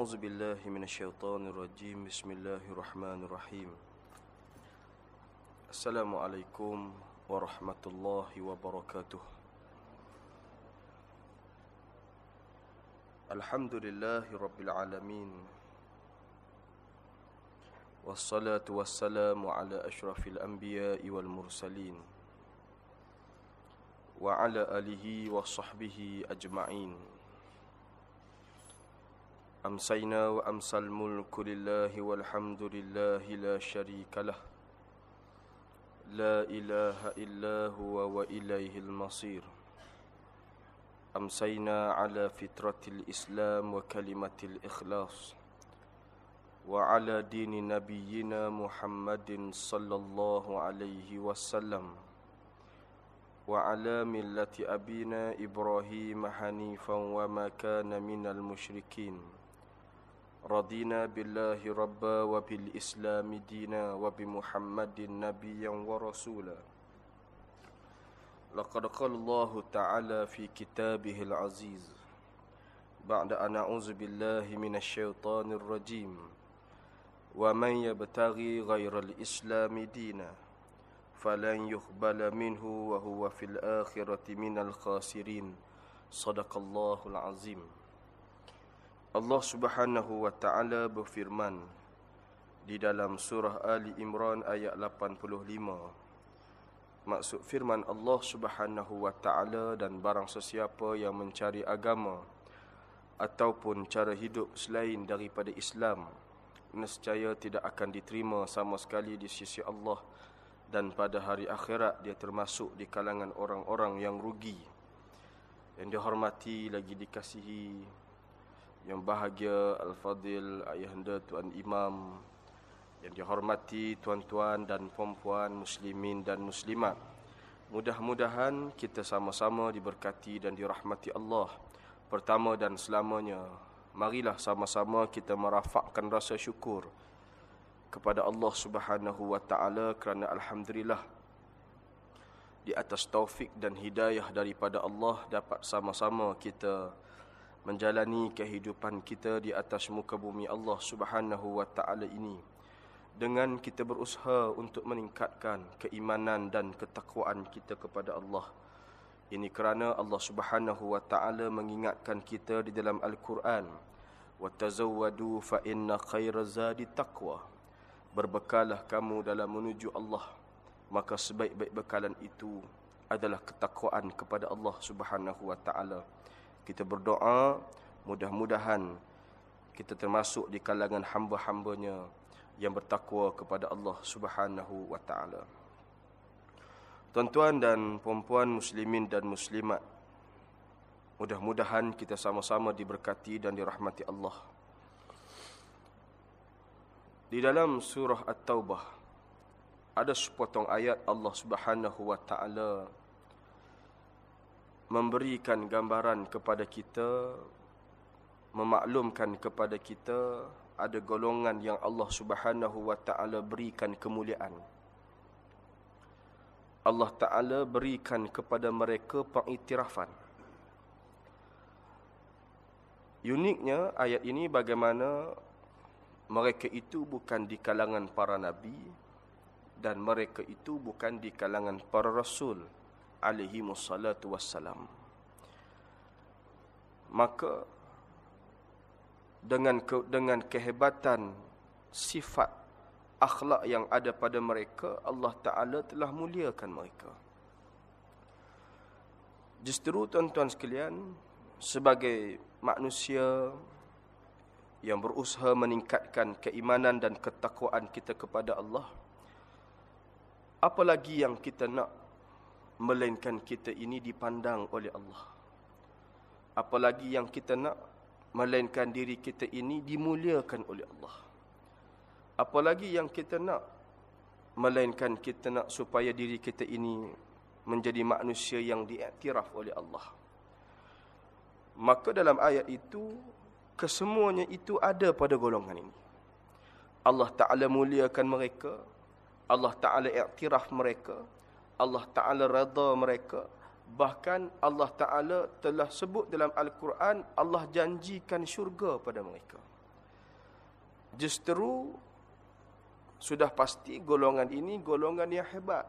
أعوذ بالله من الشيطان الرجيم بسم الله الرحمن الرحيم السلام عليكم ورحمة الله وبركاته الحمد لله رب العالمين والصلاة والسلام على أشرف الأنبياء والمرسلين وعلى آله وصحبه أجمعين أمسينا وأمسى الملك لله والحمد لله لا شريك له لا إله إلا هو وإليه المصير أمسينا على فطرة الإسلام وكلمة الإخلاص وعلى دين نبينا محمد صلى الله عليه وسلم وعلى ملة أبينا إبراهيم حنيفا وما كان من المشركين رضينا بالله ربا وبالإسلام دينا وبمحمد نبيا ورسولا لقد قال الله تعالى في كتابه العزيز بعد أن أعوذ بالله من الشيطان الرجيم ومن يبتغي غير الإسلام دينا فلن يقبل منه وهو في الآخرة من الخاسرين صدق الله العظيم Allah Subhanahu wa taala berfirman di dalam surah Ali Imran ayat 85 Maksud firman Allah Subhanahu wa taala dan barang sesiapa yang mencari agama ataupun cara hidup selain daripada Islam nescaya tidak akan diterima sama sekali di sisi Allah dan pada hari akhirat dia termasuk di kalangan orang-orang yang rugi. Yang dihormati lagi dikasihi yang bahagia Al-Fadil Ayahanda Tuan Imam. Yang dihormati tuan-tuan dan puan-puan muslimin dan muslimat. Mudah-mudahan kita sama-sama diberkati dan dirahmati Allah Pertama dan selamanya. Marilah sama-sama kita merafakkan rasa syukur Kepada Allah subhanahu wa ta'ala Kerana Alhamdulillah Di atas taufik dan hidayah daripada Allah Dapat sama-sama kita menjalani kehidupan kita di atas muka bumi Allah Subhanahu wa taala ini dengan kita berusaha untuk meningkatkan keimanan dan ketakwaan kita kepada Allah. Ini kerana Allah Subhanahu wa taala mengingatkan kita di dalam Al-Quran, "Wa tazawwadu fa inna khairaz zadi taqwa." Berbekalah kamu dalam menuju Allah, maka sebaik-baik bekalan itu adalah ketakwaan kepada Allah Subhanahu wa taala kita berdoa mudah-mudahan kita termasuk di kalangan hamba-hambanya yang bertakwa kepada Allah Subhanahu wa taala. Tuan-tuan dan puan-puan muslimin dan muslimat, mudah-mudahan kita sama-sama diberkati dan dirahmati Allah. Di dalam surah At-Taubah ada sepotong ayat Allah Subhanahu wa taala memberikan gambaran kepada kita memaklumkan kepada kita ada golongan yang Allah Subhanahu wa taala berikan kemuliaan. Allah taala berikan kepada mereka pengiktirafan. Uniknya ayat ini bagaimana mereka itu bukan di kalangan para nabi dan mereka itu bukan di kalangan para rasul alaihi wassalatu wassalam. Maka dengan ke, dengan kehebatan sifat akhlak yang ada pada mereka, Allah Taala telah muliakan mereka. Justru tuan-tuan sekalian, sebagai manusia yang berusaha meningkatkan keimanan dan ketakwaan kita kepada Allah, apa lagi yang kita nak melainkan kita ini dipandang oleh Allah. Apalagi yang kita nak melainkan diri kita ini dimuliakan oleh Allah. Apalagi yang kita nak melainkan kita nak supaya diri kita ini menjadi manusia yang diiktiraf oleh Allah. Maka dalam ayat itu kesemuanya itu ada pada golongan ini. Allah Taala muliakan mereka, Allah Taala iktiraf mereka, Allah Ta'ala rada mereka. Bahkan Allah Ta'ala telah sebut dalam Al-Quran, Allah janjikan syurga pada mereka. justru sudah pasti golongan ini golongan yang hebat.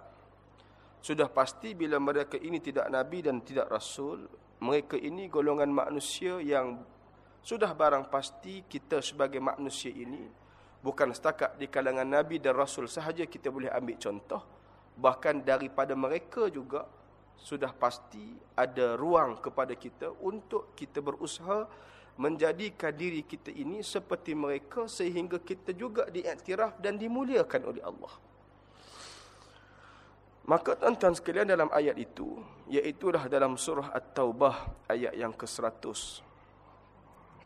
Sudah pasti bila mereka ini tidak nabi dan tidak rasul, mereka ini golongan manusia yang sudah barang pasti kita sebagai manusia ini bukan setakat di kalangan nabi dan rasul sahaja kita boleh ambil contoh, bahkan daripada mereka juga sudah pasti ada ruang kepada kita untuk kita berusaha menjadikan diri kita ini seperti mereka sehingga kita juga diiktiraf dan dimuliakan oleh Allah. Maka tuan-tuan sekalian dalam ayat itu, iaitulah dalam surah At-Taubah ayat yang ke-100.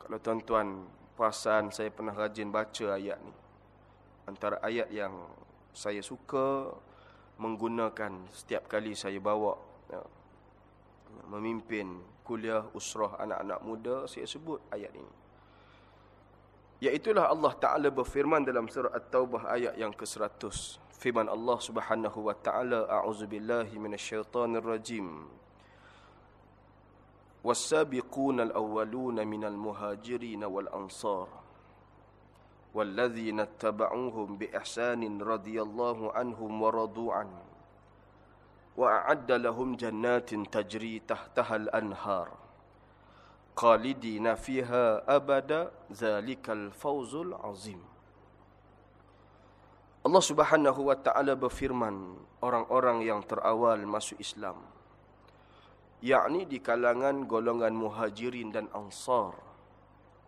Kalau tuan-tuan perasan saya pernah rajin baca ayat ni. Antara ayat yang saya suka menggunakan setiap kali saya bawa ya, memimpin kuliah usrah anak-anak muda saya sebut ayat ini. Iaitulah Allah Ta'ala berfirman dalam surah At-Taubah ayat yang ke-100 Firman Allah Subhanahu Wa Ta'ala A'udzubillahi minasyaitanir rajim. Was-sabiquna al-awwaluna minal muhajirin wal ansar والذين اتبعوهم بإحسان رضي الله عنهم ورضوا عنه وأعد لهم جنات تجري تحتها الأنهار خالدين فيها أبدا ذلك الفوز العظيم Allah Subhanahu wa taala berfirman orang-orang yang terawal masuk Islam yakni di kalangan golongan muhajirin dan ansar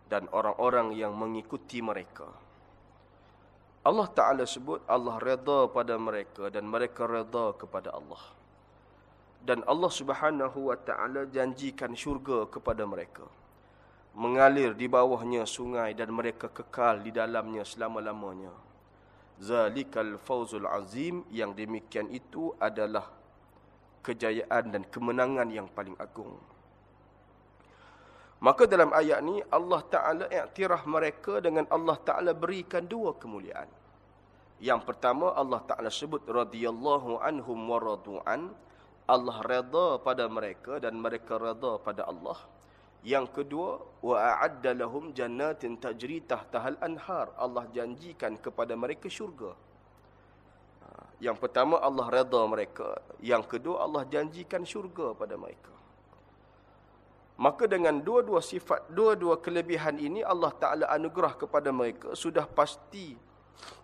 dan orang-orang yang mengikuti mereka. Allah taala sebut Allah redha pada mereka dan mereka redha kepada Allah. Dan Allah Subhanahu wa taala janjikan syurga kepada mereka. Mengalir di bawahnya sungai dan mereka kekal di dalamnya selama-lamanya. Zalikal fauzul azim yang demikian itu adalah kejayaan dan kemenangan yang paling agung maka dalam ayat ni Allah taala iktiraf mereka dengan Allah taala berikan dua kemuliaan yang pertama Allah taala sebut radhiyallahu anhum wa radu'an Allah redha pada mereka dan mereka redha pada Allah. Yang kedua, wa a'adda lahum jannatin tajri tahtahal anhar. Allah janjikan kepada mereka syurga. Ha, yang pertama Allah redha mereka, yang kedua Allah janjikan syurga pada mereka. Maka dengan dua-dua sifat, dua-dua kelebihan ini Allah Taala anugerah kepada mereka sudah pasti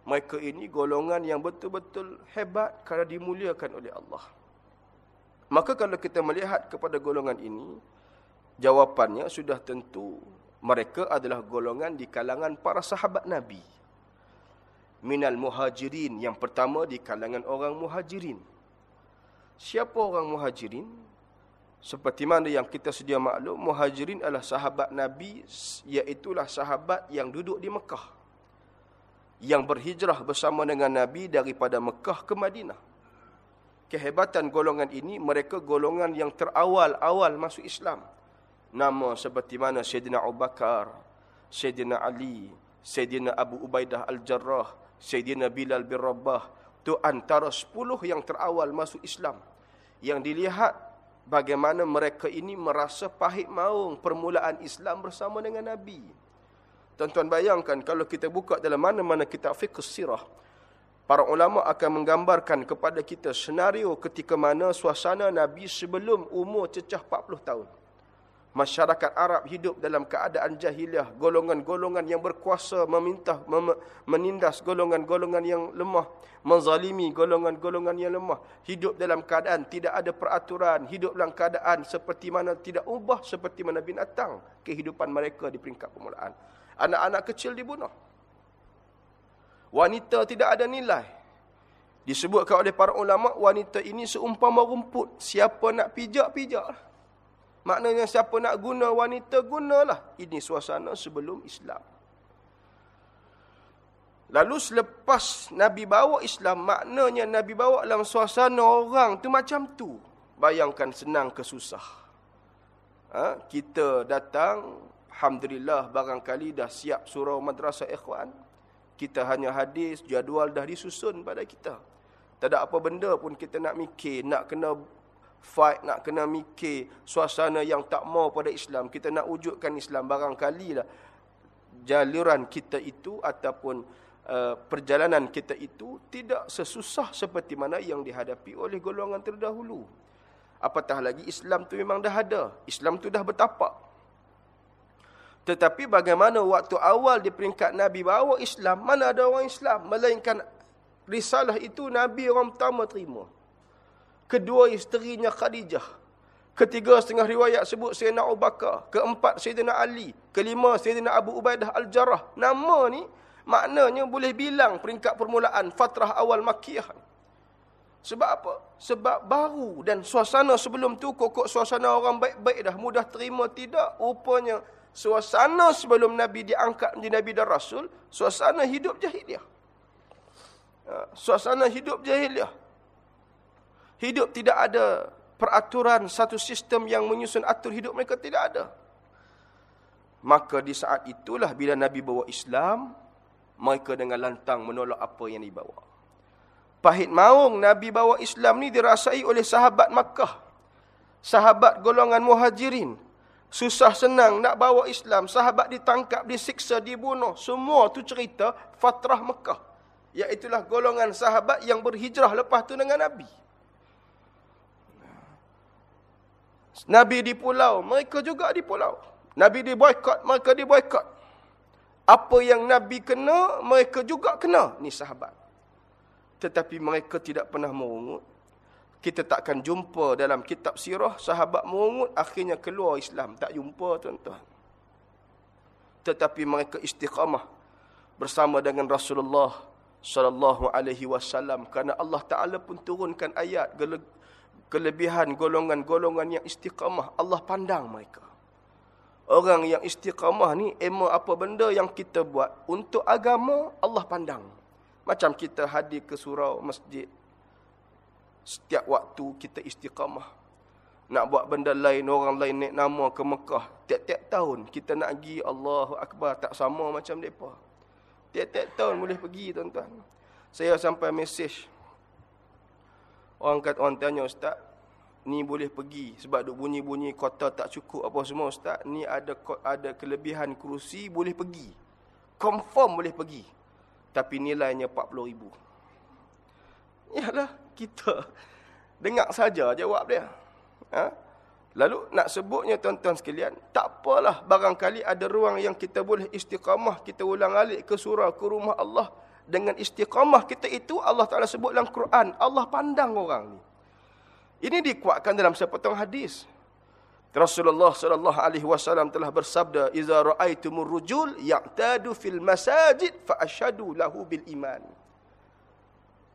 mereka ini golongan yang betul-betul hebat kerana dimuliakan oleh Allah. Maka kalau kita melihat kepada golongan ini, jawapannya sudah tentu mereka adalah golongan di kalangan para sahabat Nabi. Minal muhajirin, yang pertama di kalangan orang muhajirin. Siapa orang muhajirin? Seperti mana yang kita sedia maklum, muhajirin adalah sahabat Nabi, iaitulah sahabat yang duduk di Mekah. Yang berhijrah bersama dengan Nabi daripada Mekah ke Madinah kehebatan golongan ini mereka golongan yang terawal-awal masuk Islam. Nama seperti mana Sayyidina Abu Bakar, Sayyidina Ali, Sayyidina Abu Ubaidah Al-Jarrah, Sayyidina Bilal bin Rabah. Itu antara sepuluh yang terawal masuk Islam. Yang dilihat bagaimana mereka ini merasa pahit maung permulaan Islam bersama dengan Nabi. Tuan-tuan bayangkan kalau kita buka dalam mana-mana kitab fiqh sirah. Para ulama akan menggambarkan kepada kita senario ketika mana suasana Nabi sebelum umur cecah 40 tahun. Masyarakat Arab hidup dalam keadaan jahiliah. Golongan-golongan yang berkuasa meminta, mem menindas golongan-golongan yang lemah. Menzalimi golongan-golongan yang lemah. Hidup dalam keadaan tidak ada peraturan. Hidup dalam keadaan seperti mana tidak ubah seperti mana binatang. Kehidupan mereka di peringkat permulaan. Anak-anak kecil dibunuh wanita tidak ada nilai. Disebutkan oleh para ulama wanita ini seumpama rumput. Siapa nak pijak, pijak. Maknanya siapa nak guna wanita, gunalah. Ini suasana sebelum Islam. Lalu selepas Nabi bawa Islam, maknanya Nabi bawa dalam suasana orang tu macam tu. Bayangkan senang ke susah. Ha? Kita datang, Alhamdulillah barangkali dah siap surau madrasah ikhwan. Kita hanya hadis, jadual dah disusun pada kita. Tak ada apa benda pun kita nak mikir, nak kena fight, nak kena mikir suasana yang tak mau pada Islam. Kita nak wujudkan Islam barangkali lah. jaluran kita itu ataupun uh, perjalanan kita itu tidak sesusah seperti mana yang dihadapi oleh golongan terdahulu. Apatah lagi Islam tu memang dah ada. Islam tu dah bertapak. Tetapi bagaimana waktu awal di peringkat Nabi bawa Islam, mana ada orang Islam. Melainkan risalah itu Nabi orang pertama terima. Kedua isterinya Khadijah. Ketiga setengah riwayat sebut Sayyidina Abu Bakar. Keempat Sayyidina Ali. Kelima Sayyidina Abu Ubaidah Al-Jarrah. Nama ni maknanya boleh bilang peringkat permulaan fatrah awal Makkiyah. Sebab apa? Sebab baru dan suasana sebelum tu kokok suasana orang baik-baik dah mudah terima tidak. Rupanya suasana sebelum Nabi diangkat menjadi Nabi dan Rasul, suasana hidup jahiliah. Ha, suasana hidup jahiliah. Hidup tidak ada peraturan satu sistem yang menyusun atur hidup mereka tidak ada. Maka di saat itulah bila Nabi bawa Islam, mereka dengan lantang menolak apa yang dibawa. Pahit maung Nabi bawa Islam ni dirasai oleh sahabat Makkah. Sahabat golongan muhajirin. Susah senang nak bawa Islam. Sahabat ditangkap, disiksa, dibunuh. Semua tu cerita fatrah Makkah. Iaitulah golongan sahabat yang berhijrah lepas tu dengan Nabi. Nabi di pulau, mereka juga di pulau. Nabi di boykot, mereka di boykot. Apa yang Nabi kena, mereka juga kena. Ni sahabat tetapi mereka tidak pernah merungut. Kita takkan jumpa dalam kitab sirah sahabat merungut akhirnya keluar Islam. Tak jumpa tuan-tuan. Tetapi mereka istiqamah bersama dengan Rasulullah sallallahu alaihi wasallam kerana Allah Taala pun turunkan ayat kelebihan golongan-golongan yang istiqamah Allah pandang mereka. Orang yang istiqamah ni ema apa benda yang kita buat untuk agama Allah pandang. Macam kita hadir ke surau masjid. Setiap waktu kita istiqamah. Nak buat benda lain, orang lain naik nama ke Mekah. Tiap-tiap tahun kita nak pergi Allahu Akbar. Tak sama macam mereka. Tiap-tiap tahun boleh pergi tuan-tuan. Saya sampai mesej. Orang kata, orang tanya Ustaz. Ni boleh pergi sebab duk bunyi-bunyi kota tak cukup apa semua Ustaz. Ni ada ada kelebihan kerusi boleh pergi. Confirm boleh pergi tapi nilainya 40 ribu. Yalah, kita dengar saja jawab dia. Ha? Lalu nak sebutnya tuan-tuan sekalian, tak apalah barangkali ada ruang yang kita boleh istiqamah, kita ulang alik ke surau, ke rumah Allah. Dengan istiqamah kita itu, Allah Ta'ala sebut dalam Quran, Allah pandang orang ni. Ini dikuatkan dalam sepotong hadis. Rasulullah sallallahu alaihi wasallam telah bersabda iza raaitumur rujul ya'tadu fil masajid fa ashhadu lahu bil iman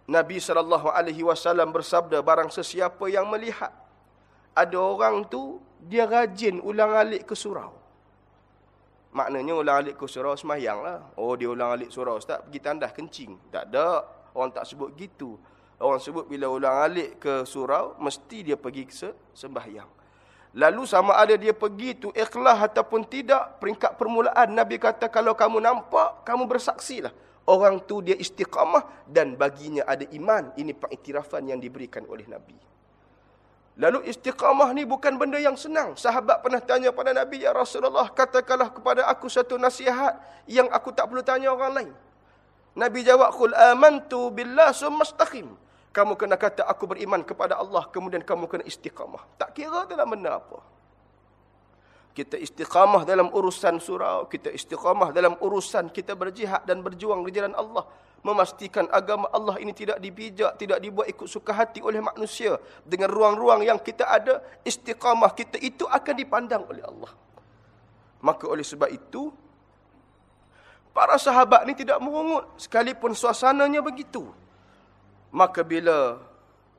Nabi sallallahu alaihi wasallam bersabda barang sesiapa yang melihat ada orang tu dia rajin ulang alik ke surau maknanya ulang alik ke surau sembahyanglah oh dia ulang alik surau ustaz. Pergi tandas kencing. Tak ada. Orang tak sebut gitu. Orang sebut bila ulang alik ke surau mesti dia pergi ke sembahyang. Lalu sama ada dia pergi tu ikhlas ataupun tidak, peringkat permulaan. Nabi kata kalau kamu nampak, kamu bersaksilah. Orang tu dia istiqamah dan baginya ada iman. Ini pengiktirafan yang diberikan oleh Nabi. Lalu istiqamah ni bukan benda yang senang. Sahabat pernah tanya pada Nabi, Ya Rasulullah, katakanlah kepada aku satu nasihat yang aku tak perlu tanya orang lain. Nabi jawab, Qul amantu billah summastaqim. Kamu kena kata aku beriman kepada Allah kemudian kamu kena istiqamah. Tak kira dalam benda apa. Kita istiqamah dalam urusan surau, kita istiqamah dalam urusan kita berjihad dan berjuang di jalan Allah, memastikan agama Allah ini tidak dibijak, tidak dibuat ikut suka hati oleh manusia dengan ruang-ruang yang kita ada, istiqamah kita itu akan dipandang oleh Allah. Maka oleh sebab itu para sahabat ni tidak merungut sekalipun suasananya begitu. Maka bila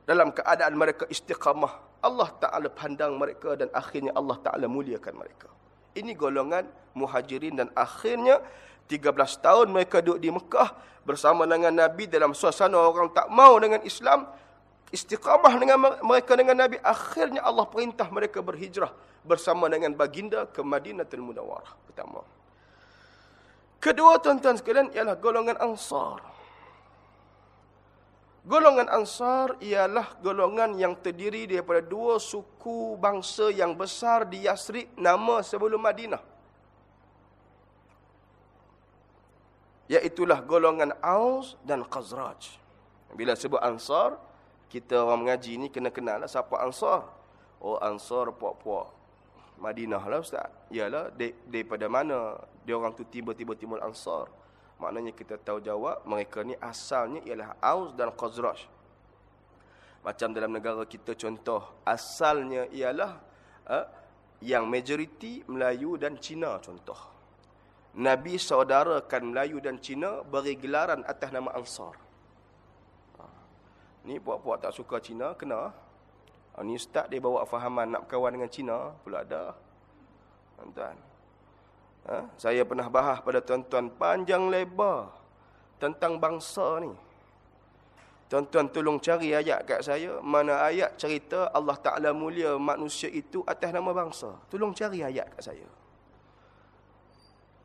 dalam keadaan mereka istiqamah, Allah Ta'ala pandang mereka dan akhirnya Allah Ta'ala muliakan mereka. Ini golongan muhajirin dan akhirnya 13 tahun mereka duduk di Mekah bersama dengan Nabi dalam suasana orang tak mau dengan Islam. Istiqamah dengan mereka dengan Nabi. Akhirnya Allah perintah mereka berhijrah bersama dengan baginda ke Madinatul Munawarah. Pertama. Kedua tuan-tuan sekalian ialah golongan Ansar. Golongan Ansar ialah golongan yang terdiri daripada dua suku bangsa yang besar di Yasrib nama sebelum Madinah. Iaitulah golongan Aus dan Khazraj. Bila sebut Ansar, kita orang mengaji ni kena kenal lah siapa Ansar. Oh Ansar puak-puak Madinah lah Ustaz. Ialah daripada mana dia orang tu tiba-tiba timbul Ansar. Maknanya kita tahu jawab mereka ni asalnya ialah Aus dan Khazraj. Macam dalam negara kita contoh asalnya ialah uh, yang majoriti Melayu dan Cina contoh. Nabi saudarakan Melayu dan Cina beri gelaran atas nama Ansar. Ha. Ni puak-puak tak suka Cina, kena. Ha, ni ustaz dia bawa fahaman nak berkawan dengan Cina, pula ada. Tuan-tuan. Ha? Saya pernah bahas pada tuan-tuan panjang lebar tentang bangsa ni. Tuan-tuan tolong cari ayat kat saya. Mana ayat cerita Allah Ta'ala mulia manusia itu atas nama bangsa. Tolong cari ayat kat saya.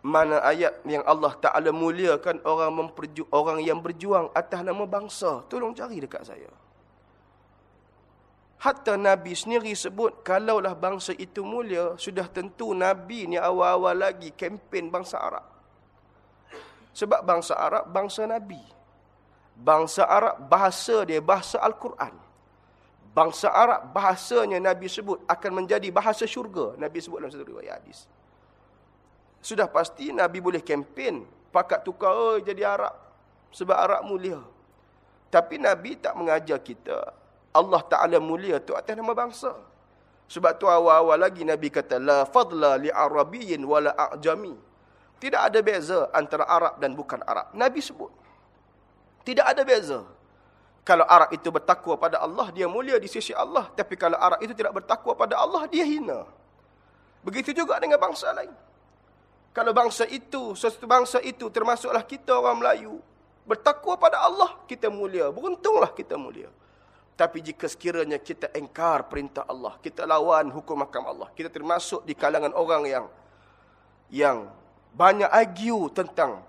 Mana ayat yang Allah Ta'ala muliakan orang, memperju orang yang berjuang atas nama bangsa. Tolong cari dekat saya. Hatta Nabi sendiri sebut, kalaulah bangsa itu mulia, sudah tentu Nabi ni awal-awal lagi kempen bangsa Arab. Sebab bangsa Arab, bangsa Nabi. Bangsa Arab bahasa dia bahasa Al-Quran. Bangsa Arab bahasanya Nabi sebut akan menjadi bahasa syurga. Nabi sebut dalam satu riwayat hadis. Sudah pasti Nabi boleh kempen pakat tukar oh, jadi Arab sebab Arab mulia. Tapi Nabi tak mengajar kita Allah Taala mulia tu atas nama bangsa. Sebab tu awal-awal lagi Nabi kata la fadla li arabiyyin wala a'jami. Tidak ada beza antara Arab dan bukan Arab. Nabi sebut. Tidak ada beza. Kalau Arab itu bertakwa pada Allah, dia mulia di sisi Allah. Tapi kalau Arab itu tidak bertakwa pada Allah, dia hina. Begitu juga dengan bangsa lain. Kalau bangsa itu, sesuatu bangsa itu, termasuklah kita orang Melayu, bertakwa pada Allah, kita mulia. Beruntunglah kita mulia. Tapi jika sekiranya kita engkar perintah Allah, kita lawan hukum makam Allah, kita termasuk di kalangan orang yang yang banyak argue tentang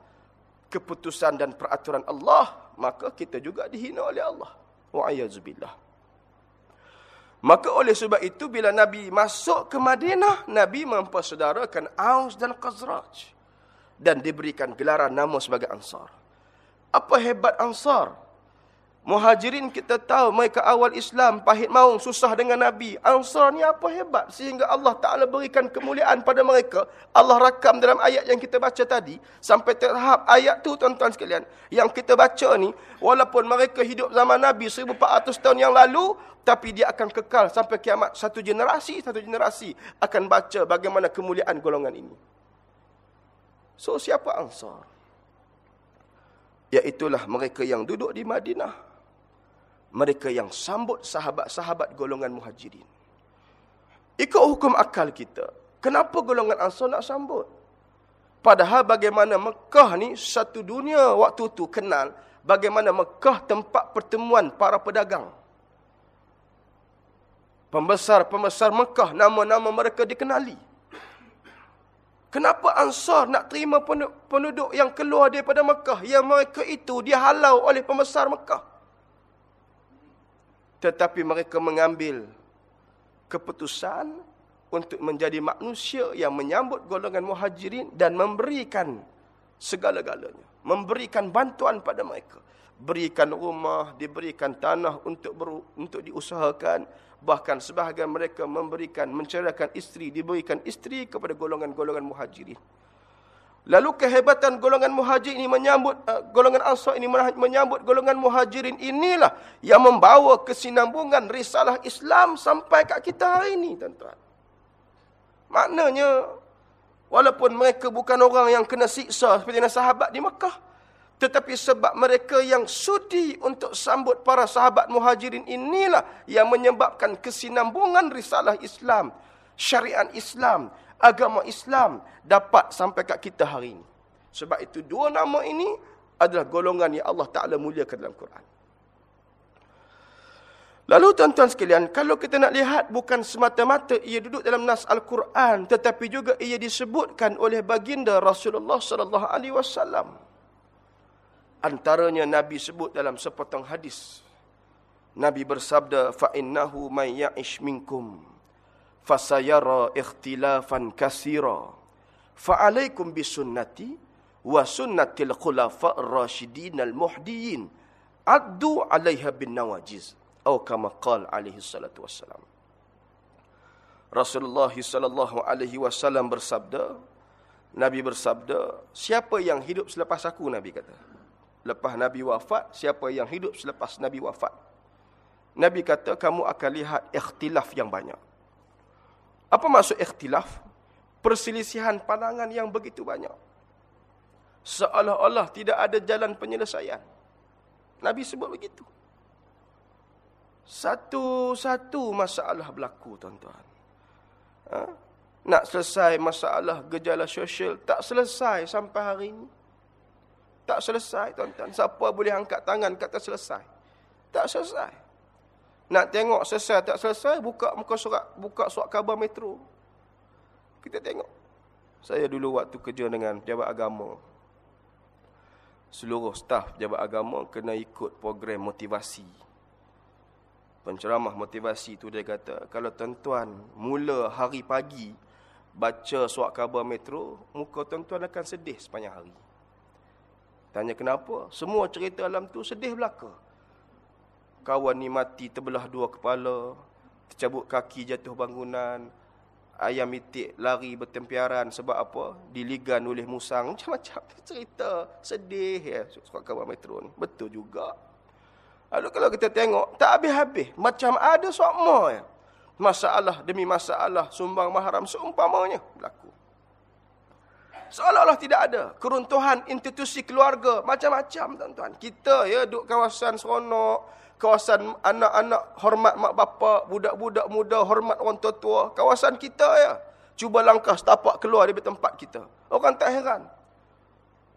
keputusan dan peraturan Allah, maka kita juga dihina oleh Allah. Wa'ayazubillah. Maka oleh sebab itu bila Nabi masuk ke Madinah, Nabi mempersaudarakan Aus dan Khazraj. Dan diberikan gelaran nama sebagai Ansar. Apa hebat Ansar? Muhajirin kita tahu mereka awal Islam pahit maung susah dengan Nabi. Ansar ni apa hebat sehingga Allah Taala berikan kemuliaan pada mereka. Allah rakam dalam ayat yang kita baca tadi sampai tahap ayat tu tuan-tuan sekalian yang kita baca ni walaupun mereka hidup zaman Nabi 1400 tahun yang lalu tapi dia akan kekal sampai kiamat satu generasi satu generasi akan baca bagaimana kemuliaan golongan ini. So siapa Ansar? Iaitulah mereka yang duduk di Madinah mereka yang sambut sahabat-sahabat golongan muhajirin. Ikut hukum akal kita, kenapa golongan ansar nak sambut? Padahal bagaimana Mekah ni satu dunia waktu tu kenal bagaimana Mekah tempat pertemuan para pedagang. Pembesar-pembesar Mekah, nama-nama mereka dikenali. Kenapa Ansar nak terima penduduk yang keluar daripada Mekah? Yang mereka itu dihalau oleh pembesar Mekah. Tetapi mereka mengambil keputusan untuk menjadi manusia yang menyambut golongan muhajirin dan memberikan segala-galanya. Memberikan bantuan pada mereka. Berikan rumah, diberikan tanah untuk ber, untuk diusahakan. Bahkan sebahagian mereka memberikan, menceraikan isteri, diberikan isteri kepada golongan-golongan muhajirin. Lalu kehebatan golongan muhajir ini menyambut uh, golongan ansar ini menyambut golongan muhajirin inilah yang membawa kesinambungan risalah Islam sampai kat kita hari ini tuan-tuan. Maknanya walaupun mereka bukan orang yang kena siksa seperti sahabat di Mekah tetapi sebab mereka yang sudi untuk sambut para sahabat muhajirin inilah yang menyebabkan kesinambungan risalah Islam, syariat Islam agama Islam dapat sampai kat kita hari ini. Sebab itu dua nama ini adalah golongan yang Allah Ta'ala muliakan dalam Quran. Lalu tuan-tuan sekalian, kalau kita nak lihat bukan semata-mata ia duduk dalam nas Al-Quran, tetapi juga ia disebutkan oleh baginda Rasulullah sallallahu alaihi wasallam. Antaranya Nabi sebut dalam sepotong hadis. Nabi bersabda, "Fa innahu may ya'ish minkum" fasayara ikhtilafan kasira fa'alaikum bisunnati wa sunnatil khulafa ar-rasyidin al-muhdiyyin. Addu 'alaiha bin nawajiz. Atau kama qala alaihi salatu wassalam. Rasulullah sallallahu alaihi wasallam bersabda Nabi bersabda siapa yang hidup selepas aku? Nabi kata. Lepas Nabi wafat siapa yang hidup selepas Nabi wafat? Nabi kata kamu akan lihat ikhtilaf yang banyak apa maksud ikhtilaf perselisihan pandangan yang begitu banyak seolah-olah tidak ada jalan penyelesaian Nabi sebut begitu satu-satu masalah berlaku tuan-tuan Ha? Nak selesai masalah gejala sosial. Tak selesai sampai hari ini. Tak selesai tuan-tuan. Siapa boleh angkat tangan kata selesai. Tak selesai. Nak tengok selesai tak selesai. Buka muka surat. Buka surat khabar metro. Kita tengok. Saya dulu waktu kerja dengan pejabat agama. Seluruh staf pejabat agama kena ikut program motivasi penceramah motivasi tu dia kata, kalau tuan-tuan mula hari pagi baca surat khabar metro, muka tuan-tuan akan sedih sepanjang hari. Tanya kenapa? Semua cerita alam tu sedih belaka. Kawan ni mati terbelah dua kepala, tercabut kaki jatuh bangunan, ayam itik lari bertempiaran sebab apa? Diligan oleh musang. Macam-macam cerita sedih ya surat khabar metro ni. Betul juga. Lalu kalau kita tengok, tak habis-habis. Macam ada semua ya. Masalah demi masalah, sumbang mahram seumpamanya berlaku. Seolah-olah tidak ada keruntuhan institusi keluarga. Macam-macam tuan-tuan. Kita ya duduk kawasan seronok. Kawasan anak-anak hormat mak bapak. Budak-budak muda hormat orang tua-tua. Kawasan kita ya. Cuba langkah setapak keluar dari tempat kita. Orang tak heran.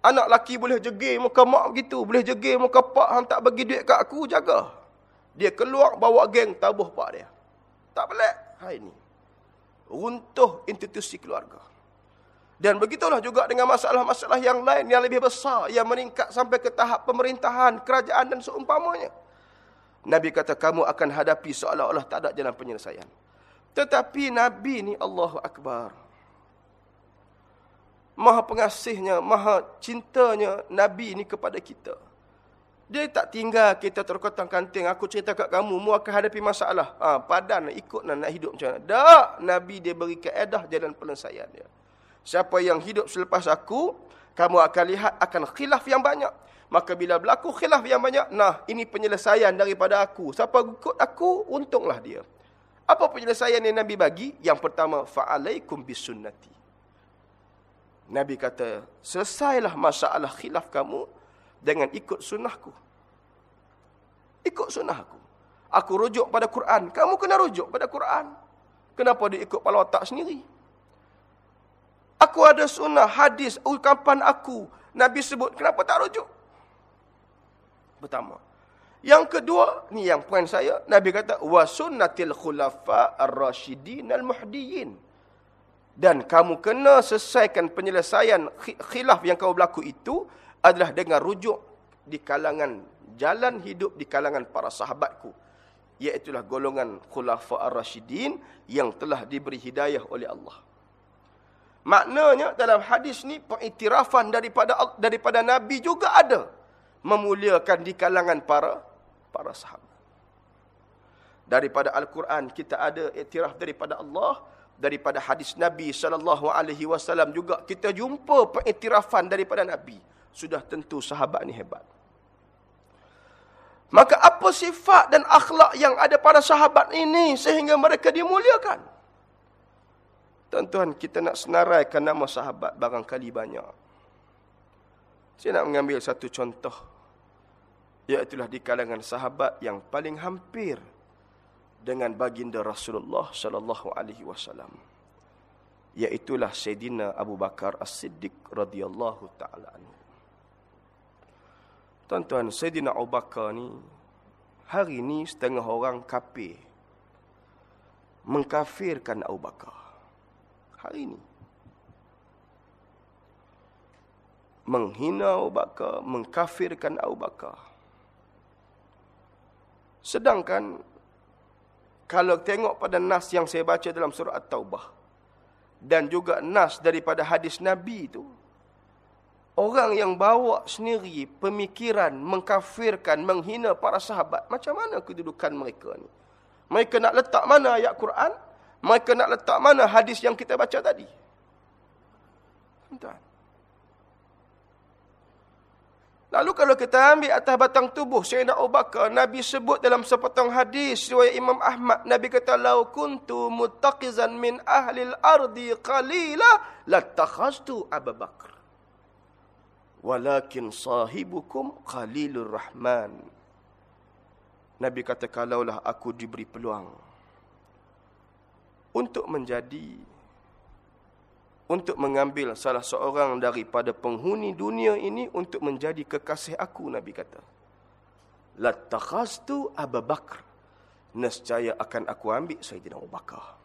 Anak laki boleh jegir muka mak begitu. Boleh jegir muka pak yang tak bagi duit kat aku, jaga. Dia keluar bawa geng tabuh pak dia. Tak pelik. Hai ni. Runtuh institusi keluarga. Dan begitulah juga dengan masalah-masalah yang lain yang lebih besar. Yang meningkat sampai ke tahap pemerintahan, kerajaan dan seumpamanya. Nabi kata kamu akan hadapi seolah-olah tak ada jalan penyelesaian. Tetapi Nabi ni Allahu Akbar maha pengasihnya, maha cintanya Nabi ini kepada kita. Dia tak tinggal kita terkotang kanting. Aku cerita kat kamu, mu akan hadapi masalah. Ha, padan, ikut nak, nak hidup macam mana. Tak, Nabi dia beri keedah jalan penyelesaian dia. Siapa yang hidup selepas aku, kamu akan lihat akan khilaf yang banyak. Maka bila berlaku khilaf yang banyak, nah ini penyelesaian daripada aku. Siapa ikut aku, untunglah dia. Apa penyelesaian yang Nabi bagi? Yang pertama, fa'alaikum bisunnati. Nabi kata, selesailah masalah khilaf kamu dengan ikut sunnahku. Ikut sunnahku. Aku rujuk pada Quran. Kamu kena rujuk pada Quran. Kenapa dia ikut kepala otak sendiri? Aku ada sunnah, hadis, ungkapan aku. Nabi sebut, kenapa tak rujuk? Pertama. Yang kedua, ni yang poin saya. Nabi kata, wa sunnatil khulafa ar-rasyidin al-muhdiyin dan kamu kena selesaikan penyelesaian khilaf yang kau berlaku itu adalah dengan rujuk di kalangan jalan hidup di kalangan para sahabatku iaitulah golongan khulafa ar-rasyidin yang telah diberi hidayah oleh Allah maknanya dalam hadis ni pengiktirafan daripada daripada nabi juga ada memuliakan di kalangan para para sahabat daripada al-Quran kita ada iktiraf daripada Allah daripada hadis Nabi sallallahu alaihi wasallam juga kita jumpa pengiktirafan daripada Nabi. Sudah tentu sahabat ni hebat. Maka apa sifat dan akhlak yang ada pada sahabat ini sehingga mereka dimuliakan? Tuan-tuan, kita nak senaraikan nama sahabat barangkali banyak. Saya nak mengambil satu contoh. Iaitulah di kalangan sahabat yang paling hampir dengan baginda Rasulullah sallallahu alaihi wasallam yaitulah Sayyidina Abu Bakar As-Siddiq radhiyallahu taala anhu. Tuan-tuan, Sayyidina Abu Bakar ni hari ni setengah orang kafir mengkafirkan Abu Bakar. Hari ini menghina Abu Bakar, mengkafirkan Abu Bakar. Sedangkan kalau tengok pada nas yang saya baca dalam surah At-Taubah dan juga nas daripada hadis Nabi itu Orang yang bawa sendiri pemikiran mengkafirkan, menghina para sahabat. Macam mana kedudukan mereka ni? Mereka nak letak mana ayat Quran? Mereka nak letak mana hadis yang kita baca tadi? Tuan. Lalu kalau kita ambil atas batang tubuh Sayyidina Abu Bakar, Nabi sebut dalam sepotong hadis riwayat Imam Ahmad, Nabi kata lau kuntu muttaqizan min ahli al-ardi qalila lattakhaztu Abu Bakar. Walakin sahibukum qalilur rahman. Nabi kata kalaulah aku diberi peluang untuk menjadi untuk mengambil salah seorang daripada penghuni dunia ini untuk menjadi kekasih aku Nabi kata. Latakhastu Abu Bakar nescaya akan aku ambil Sayyidina Abu Bakar.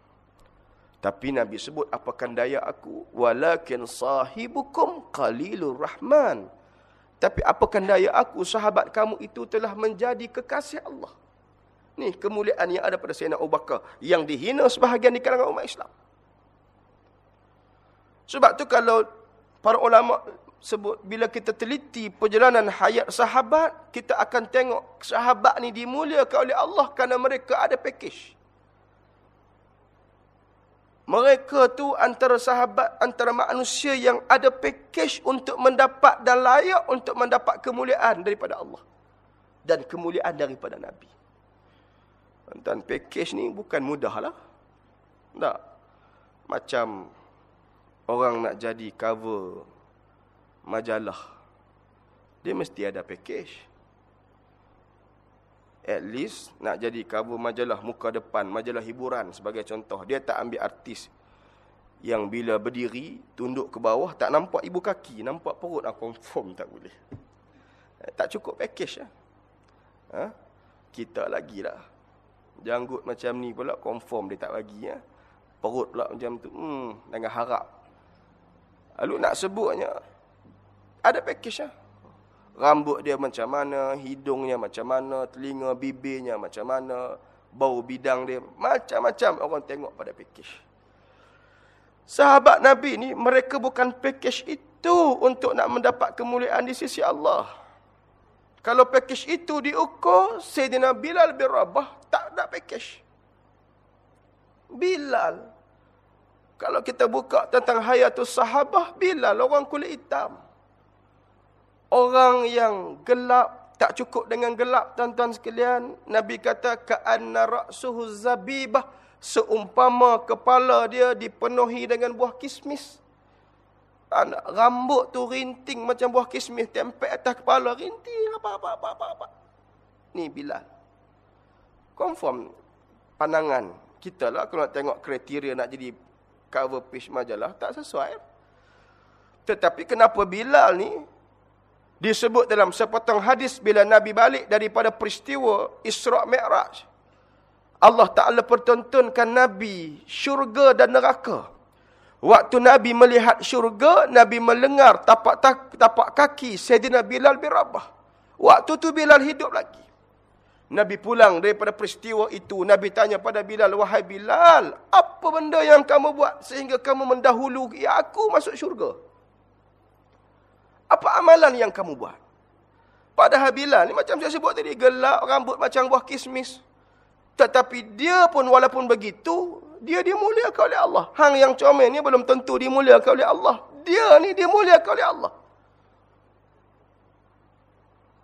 Tapi Nabi sebut apakan daya aku? Walakin sahibukum qalilur rahman. Tapi apakan daya aku? Sahabat kamu itu telah menjadi kekasih Allah. Ni kemuliaan yang ada pada Sayyidina Abu Bakar yang dihina sebahagian di kalangan umat Islam sebab tu kalau para ulama sebut bila kita teliti perjalanan hayat sahabat, kita akan tengok sahabat ni dimuliakan oleh Allah kerana mereka ada package. Mereka tu antara sahabat, antara manusia yang ada package untuk mendapat dan layak untuk mendapat kemuliaan daripada Allah. Dan kemuliaan daripada Nabi. Dan package ni bukan mudah lah. Tak. Macam orang nak jadi cover majalah, dia mesti ada package. At least nak jadi cover majalah muka depan, majalah hiburan sebagai contoh. Dia tak ambil artis yang bila berdiri, tunduk ke bawah, tak nampak ibu kaki, nampak perut, ah, confirm tak boleh. Eh, tak cukup package lah. Ha? Kita lagi lah. Janggut macam ni pula, confirm dia tak bagi. Ya? Perut pula macam tu, hmm, dengan harap Lalu nak sebutnya, ada package lah. Rambut dia macam mana, hidungnya macam mana, telinga bibirnya macam mana, bau bidang dia, macam-macam orang tengok pada package. Sahabat Nabi ni, mereka bukan package itu untuk nak mendapat kemuliaan di sisi Allah. Kalau package itu diukur, Sayyidina Bilal bin Rabah tak ada package. Bilal kalau kita buka tentang hayatus sahabah, bila orang kulit hitam. Orang yang gelap, tak cukup dengan gelap tuan-tuan sekalian. Nabi kata, Ka'anna ra'suhu zabibah. Seumpama kepala dia dipenuhi dengan buah kismis. Rambut tu rinting macam buah kismis. Tempek atas kepala, rinting apa-apa-apa. Ni Bilal. Confirm pandangan kita lah kalau tengok kriteria nak jadi cover page majalah tak sesuai. Tetapi kenapa Bilal ni disebut dalam sepotong hadis bila Nabi balik daripada peristiwa Isra' Mi'raj. Allah Ta'ala pertontonkan Nabi syurga dan neraka. Waktu Nabi melihat syurga, Nabi melengar tapak tapak kaki Sayyidina Bilal bin Rabah. Waktu tu Bilal hidup lagi. Nabi pulang daripada peristiwa itu. Nabi tanya pada Bilal, Wahai Bilal, apa benda yang kamu buat sehingga kamu mendahului aku masuk syurga? Apa amalan yang kamu buat? Padahal Bilal ni macam saya sebut tadi, gelap, rambut macam buah kismis. Tetapi dia pun walaupun begitu, dia dimuliakan oleh Allah. Hang yang comel ni belum tentu dimuliakan oleh Allah. Dia ni dimuliakan oleh Allah.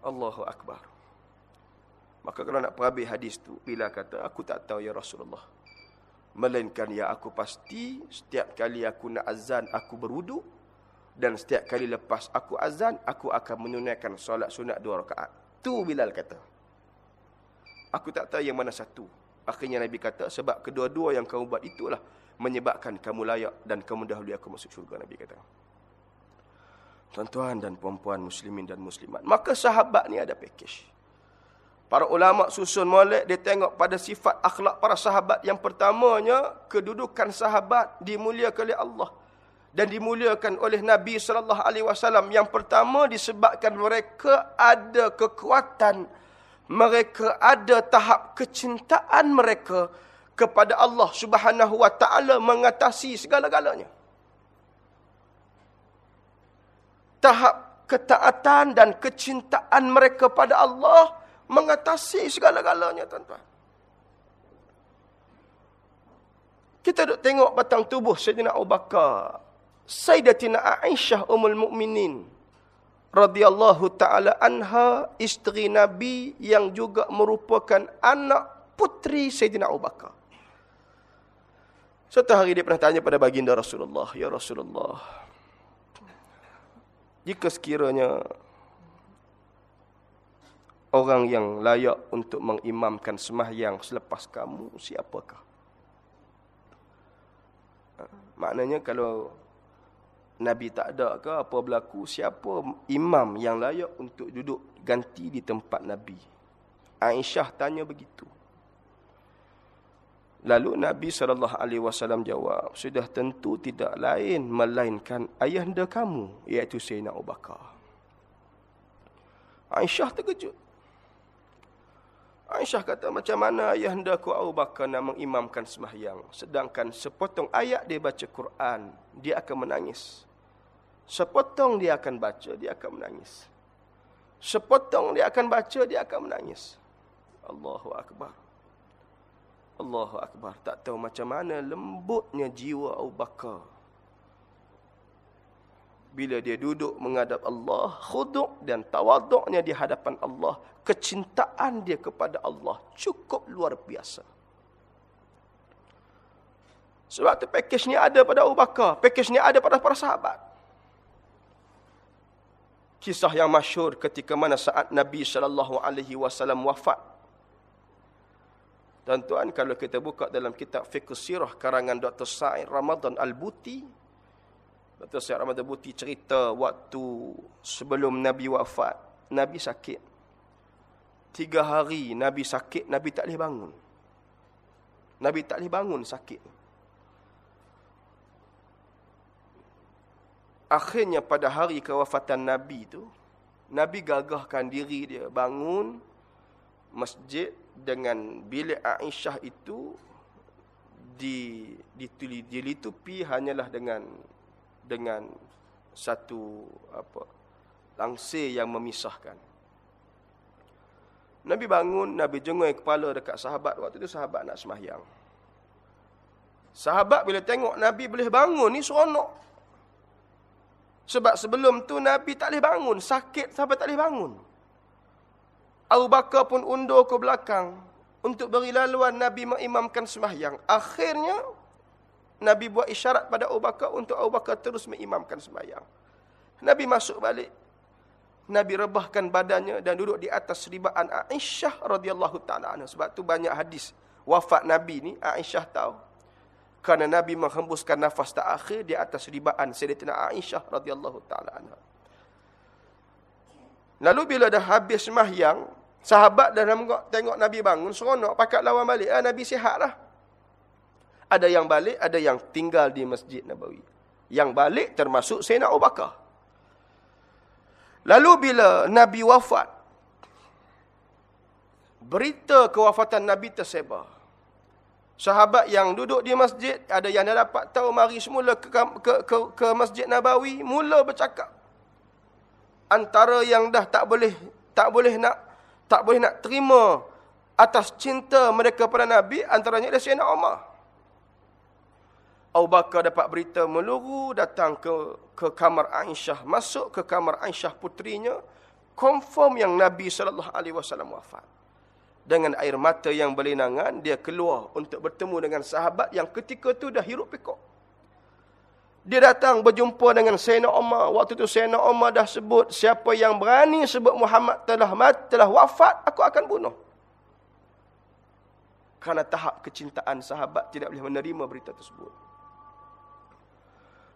Allahu Akbar. Maka kalau nak perhabis hadis tu, bila kata, aku tak tahu ya Rasulullah. Melainkan ya aku pasti, setiap kali aku nak azan, aku berudu. Dan setiap kali lepas aku azan, aku akan menunaikan solat sunat dua rakaat. Tu Bilal kata. Aku tak tahu yang mana satu. Akhirnya Nabi kata, sebab kedua-dua yang kamu buat itulah menyebabkan kamu layak dan kamu dahulu aku masuk syurga. Nabi kata. Tuan-tuan dan puan-puan muslimin dan muslimat. Maka sahabat ni ada package. Para ulama susun molek dia tengok pada sifat akhlak para sahabat. Yang pertamanya kedudukan sahabat dimuliakan oleh Allah. Dan dimuliakan oleh Nabi sallallahu alaihi wasallam. Yang pertama disebabkan mereka ada kekuatan. Mereka ada tahap kecintaan mereka kepada Allah Subhanahu wa taala mengatasi segala-galanya. tahap ketaatan dan kecintaan mereka pada Allah mengatasi segala-galanya tuan-tuan. Kita duk tengok batang tubuh Sayyidina Abu Bakar. Sayyidatina Aisyah Ummul Mukminin radhiyallahu taala anha isteri Nabi yang juga merupakan anak putri Sayyidina Abu Bakar. Suatu hari dia pernah tanya pada baginda Rasulullah, "Ya Rasulullah, jika sekiranya orang yang layak untuk mengimamkan sembahyang selepas kamu siapakah?" Maknanya kalau Nabi tak ada ke apa berlaku, siapa imam yang layak untuk duduk ganti di tempat Nabi? Aisyah tanya begitu. Lalu Nabi SAW jawab, sudah tentu tidak lain melainkan ayahanda kamu, iaitu Sayyidina Abu Bakar. Aisyah terkejut. Aisyah kata macam mana ayah anda ku Abu Bakar nak mengimamkan sembahyang sedangkan sepotong ayat dia baca Quran dia akan menangis. Sepotong dia akan baca dia akan menangis. Sepotong dia akan baca dia akan menangis. Allahu akbar. Allahu akbar. Tak tahu macam mana lembutnya jiwa Abu Bakar bila dia duduk menghadap Allah, khuduk dan tawaduknya di hadapan Allah, kecintaan dia kepada Allah cukup luar biasa. Sebab tu package ni ada pada Abu Bakar, package ni ada pada para sahabat. Kisah yang masyhur ketika mana saat Nabi sallallahu alaihi wasallam wafat. Tuan-tuan kalau kita buka dalam kitab Fiqh Sirah karangan Dr. Sa'id Ramadan Al-Buti, Dr. Syed Rahmat Buti cerita waktu sebelum Nabi wafat. Nabi sakit. Tiga hari Nabi sakit, Nabi tak boleh bangun. Nabi tak boleh bangun sakit. Akhirnya pada hari kewafatan Nabi tu, Nabi gagahkan diri dia bangun masjid dengan bilik Aisyah itu dilitupi hanyalah dengan dengan satu apa langsir yang memisahkan. Nabi bangun, Nabi jenguk kepala dekat sahabat waktu itu sahabat nak semahyang. Sahabat bila tengok Nabi boleh bangun ni seronok. Sebab sebelum tu Nabi tak boleh bangun, sakit sampai tak boleh bangun. Abu Bakar pun undur ke belakang untuk beri laluan Nabi mengimamkan semahyang. Akhirnya Nabi buat isyarat pada Abu Bakar untuk Abu Bakar terus mengimamkan sembahyang. Nabi masuk balik. Nabi rebahkan badannya dan duduk di atas ribaan Aisyah radhiyallahu taala Sebab tu banyak hadis wafat Nabi ni Aisyah tahu. Kerana Nabi menghembuskan nafas terakhir di atas ribaan Sayyidatina Aisyah radhiyallahu taala Lalu bila dah habis sembahyang, sahabat dah tengok Nabi bangun seronok pakat lawan balik. Ah Nabi sihatlah. Ada yang balik, ada yang tinggal di Masjid Nabawi. Yang balik termasuk Sayyidina Abu Bakar. Lalu bila Nabi wafat, berita kewafatan Nabi tersebar. Sahabat yang duduk di masjid, ada yang dah dapat tahu, mari semula ke, ke, ke, ke Masjid Nabawi, mula bercakap. Antara yang dah tak boleh tak boleh nak tak boleh nak terima atas cinta mereka pada Nabi, antaranya ada Sayyidina Umar. Abu Bakar dapat berita meluru datang ke ke kamar Aisyah, masuk ke kamar Aisyah putrinya, confirm yang Nabi sallallahu alaihi wasallam wafat. Dengan air mata yang berlinangan, dia keluar untuk bertemu dengan sahabat yang ketika itu dah hirup pikuk. Dia datang berjumpa dengan Sayyidina Umar. Waktu itu Sayyidina Umar dah sebut, siapa yang berani sebut Muhammad telah mati, telah wafat, aku akan bunuh. Karena tahap kecintaan sahabat tidak boleh menerima berita tersebut.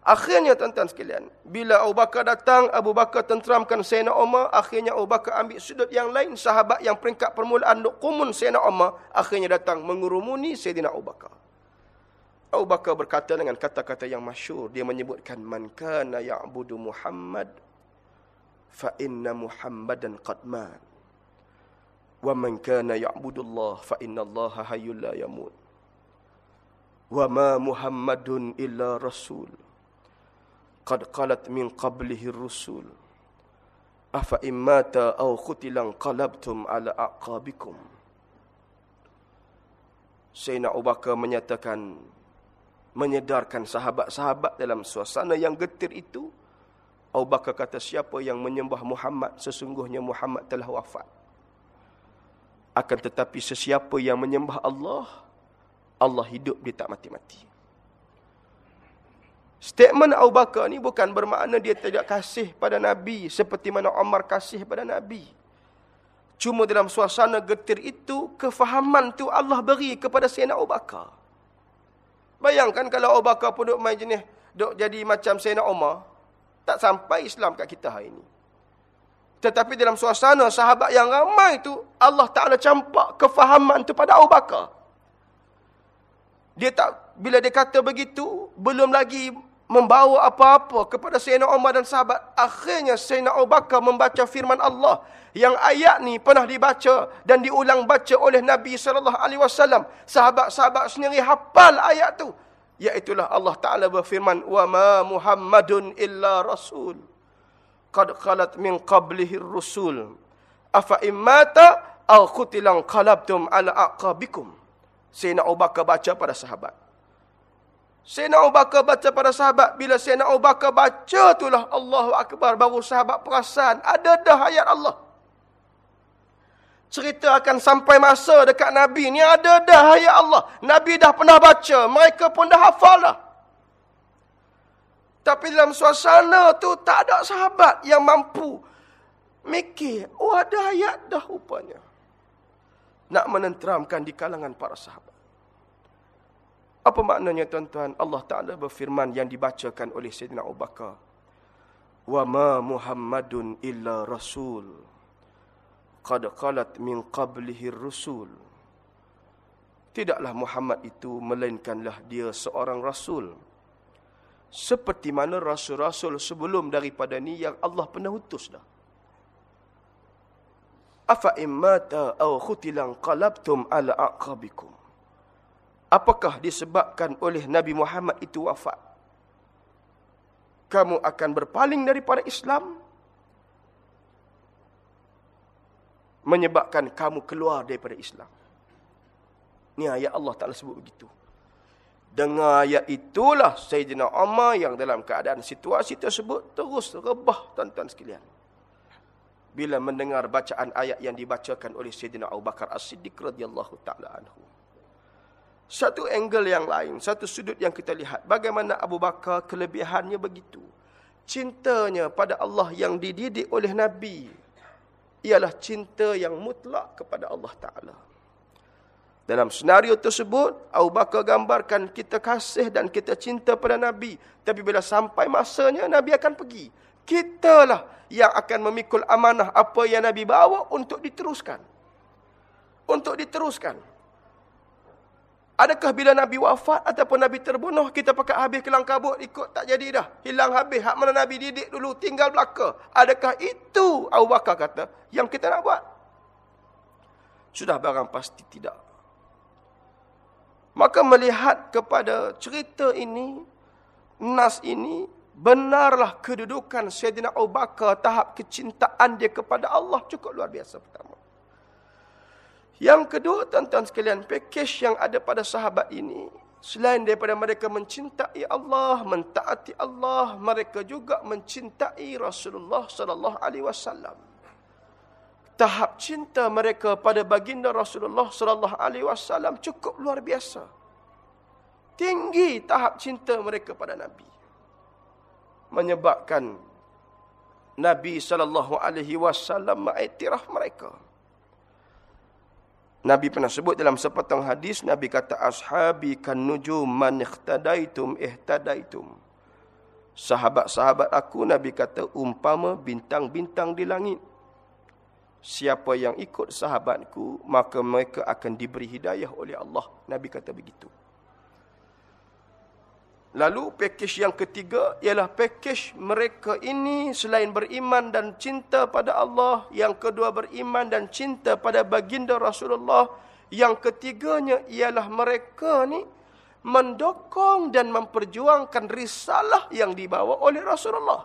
Akhirnya tuan-tuan sekalian, bila Abu Bakar datang, Abu Bakar tenteramkan Sayyidina Umar, akhirnya Abu Bakar ambil sudut yang lain, sahabat yang peringkat permulaan duk kumun Sayyidina Umar, akhirnya datang mengurumuni Sayyidina Abu Bakar. Abu Bakar berkata dengan kata-kata yang masyur, dia menyebutkan, Man kana ya'budu Muhammad, fa inna Muhammadan qad man. Wa man kana ya'budu Allah, fa inna Allah hayyul la yamut. Wa ma Muhammadun illa rasul qad qalat min qablihi rusul afa immata aw qutilan qalabtum ala aqabikum. Sayyidina Abu Bakar menyatakan menyedarkan sahabat-sahabat dalam suasana yang getir itu. Abu Bakar kata siapa yang menyembah Muhammad sesungguhnya Muhammad telah wafat. Akan tetapi sesiapa yang menyembah Allah Allah hidup dia tak mati-mati. Statement Abu Bakar ni bukan bermakna dia tidak kasih pada Nabi seperti mana Umar kasih pada Nabi. Cuma dalam suasana getir itu, kefahaman tu Allah beri kepada Sayyidina Abu Bakar. Bayangkan kalau Abu Bakar pun duk main jenis, duk jadi macam Sayyidina Umar, tak sampai Islam kat kita hari ini. Tetapi dalam suasana sahabat yang ramai tu, Allah Ta'ala campak kefahaman tu pada Abu Bakar. Dia tak, bila dia kata begitu, belum lagi membawa apa-apa kepada Sayyidina Umar dan sahabat. Akhirnya Sayyidina Abu Bakar membaca firman Allah yang ayat ni pernah dibaca dan diulang baca oleh Nabi wasallam. Sahabat-sahabat sendiri hafal ayat tu. Iaitulah Allah Taala berfirman, "Wa ma Muhammadun illa rasul qad khalat min qablihi rusul afa immata aw qutilan qalabtum ala aqabikum." Sayyidina Abu Bakar baca pada sahabat. Sayyidina Abu Bakar baca pada sahabat. Bila Sayyidina Abu Bakar baca itulah Allahu Akbar. Baru sahabat perasan. Ada dah ayat Allah. Cerita akan sampai masa dekat Nabi. Ni ada dah ayat Allah. Nabi dah pernah baca. Mereka pun dah hafal dah. Tapi dalam suasana tu tak ada sahabat yang mampu mikir. Oh ada ayat dah rupanya. Nak menenteramkan di kalangan para sahabat. Apa maknanya tuan-tuan? Allah Ta'ala berfirman yang dibacakan oleh Sayyidina Abu Bakar. Wa ma Muhammadun illa rasul. Qad qalat min qablihi rusul. Tidaklah Muhammad itu melainkanlah dia seorang rasul. Seperti mana rasul-rasul sebelum daripada ni yang Allah pernah utus dah. Immata aw khutilan qalabtum ala aqabikum. Apakah disebabkan oleh Nabi Muhammad itu wafat? Kamu akan berpaling daripada Islam? Menyebabkan kamu keluar daripada Islam. Ini ayat Allah Ta'ala sebut begitu. Dengan ayat itulah Sayyidina Umar yang dalam keadaan situasi tersebut terus rebah tuan-tuan sekalian. Bila mendengar bacaan ayat yang dibacakan oleh Sayyidina Abu Bakar As-Siddiq radhiyallahu taala anhu. Satu angle yang lain, satu sudut yang kita lihat. Bagaimana Abu Bakar kelebihannya begitu. Cintanya pada Allah yang dididik oleh Nabi. Ialah cinta yang mutlak kepada Allah Ta'ala. Dalam senario tersebut, Abu Bakar gambarkan kita kasih dan kita cinta pada Nabi. Tapi bila sampai masanya, Nabi akan pergi. Kitalah yang akan memikul amanah apa yang Nabi bawa untuk diteruskan. Untuk diteruskan. Adakah bila Nabi wafat ataupun Nabi terbunuh, kita pakai habis kelang kabut, ikut tak jadi dah. Hilang habis, hak mana Nabi didik dulu, tinggal belaka. Adakah itu, Abu Bakar kata, yang kita nak buat? Sudah barang pasti tidak. Maka melihat kepada cerita ini, Nas ini, benarlah kedudukan Sayyidina Abu Bakar tahap kecintaan dia kepada Allah cukup luar biasa pertama. Yang kedua, tuan-tuan sekalian, package yang ada pada sahabat ini, selain daripada mereka mencintai Allah, mentaati Allah, mereka juga mencintai Rasulullah sallallahu alaihi wasallam. Tahap cinta mereka pada baginda Rasulullah sallallahu alaihi wasallam cukup luar biasa. Tinggi tahap cinta mereka pada Nabi. Menyebabkan Nabi sallallahu alaihi wasallam mengiktiraf mereka. Nabi pernah sebut dalam sepotong hadis, Nabi kata, Ashabi kan nujum man ikhtadaitum ihtadaitum. Sahabat-sahabat aku, Nabi kata, umpama bintang-bintang di langit. Siapa yang ikut sahabatku, maka mereka akan diberi hidayah oleh Allah. Nabi kata begitu. Lalu pakej yang ketiga ialah pakej mereka ini selain beriman dan cinta pada Allah, yang kedua beriman dan cinta pada baginda Rasulullah, yang ketiganya ialah mereka ni mendokong dan memperjuangkan risalah yang dibawa oleh Rasulullah.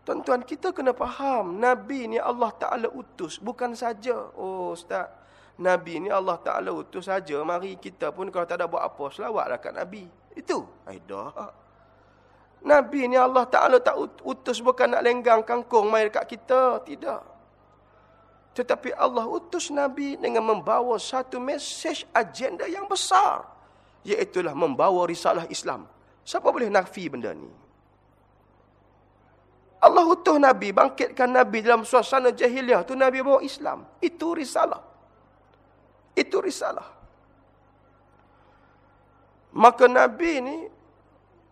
Tuan-tuan, kita kena faham. Nabi ni Allah Ta'ala utus. Bukan saja. Oh, Ustaz. Nabi ni Allah Ta'ala utus saja. Mari kita pun kalau tak ada buat apa, selawatlah kat Nabi. Itu. Aidah. Nabi ni Allah Ta'ala tak utus bukan nak lenggang kangkung main dekat kita. Tidak. Tetapi Allah utus Nabi dengan membawa satu mesej agenda yang besar. Iaitulah membawa risalah Islam. Siapa boleh nafi benda ni? Allah utuh Nabi, bangkitkan Nabi dalam suasana jahiliah. tu Nabi bawa Islam. Itu risalah. Itu risalah. Maka Nabi ini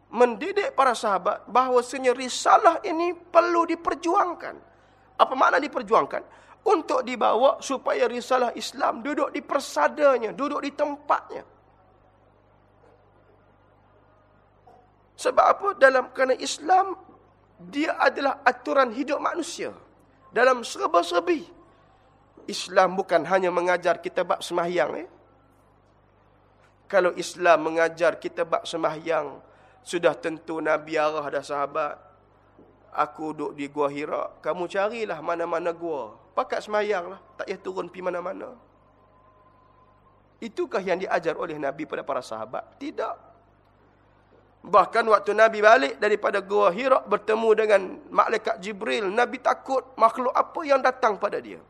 mendidik para sahabat bahawasanya risalah ini perlu diperjuangkan. Apa makna diperjuangkan? Untuk dibawa supaya risalah Islam duduk di persadanya, duduk di tempatnya. Sebab apa? Dalam kerana Islam dia adalah aturan hidup manusia. Dalam serba-serbi. Islam bukan hanya mengajar kita bab semahyang. Eh? Kalau Islam mengajar kita bab semahyang, sudah tentu Nabi arah dah sahabat. Aku duduk di Gua Hira, kamu carilah mana-mana gua. Pakat semahyang lah, tak payah turun pergi mana-mana. Itukah yang diajar oleh Nabi pada para sahabat? Tidak. Bahkan waktu Nabi balik daripada Gua Hira bertemu dengan Malaikat Jibril. Nabi takut makhluk apa yang datang pada dia.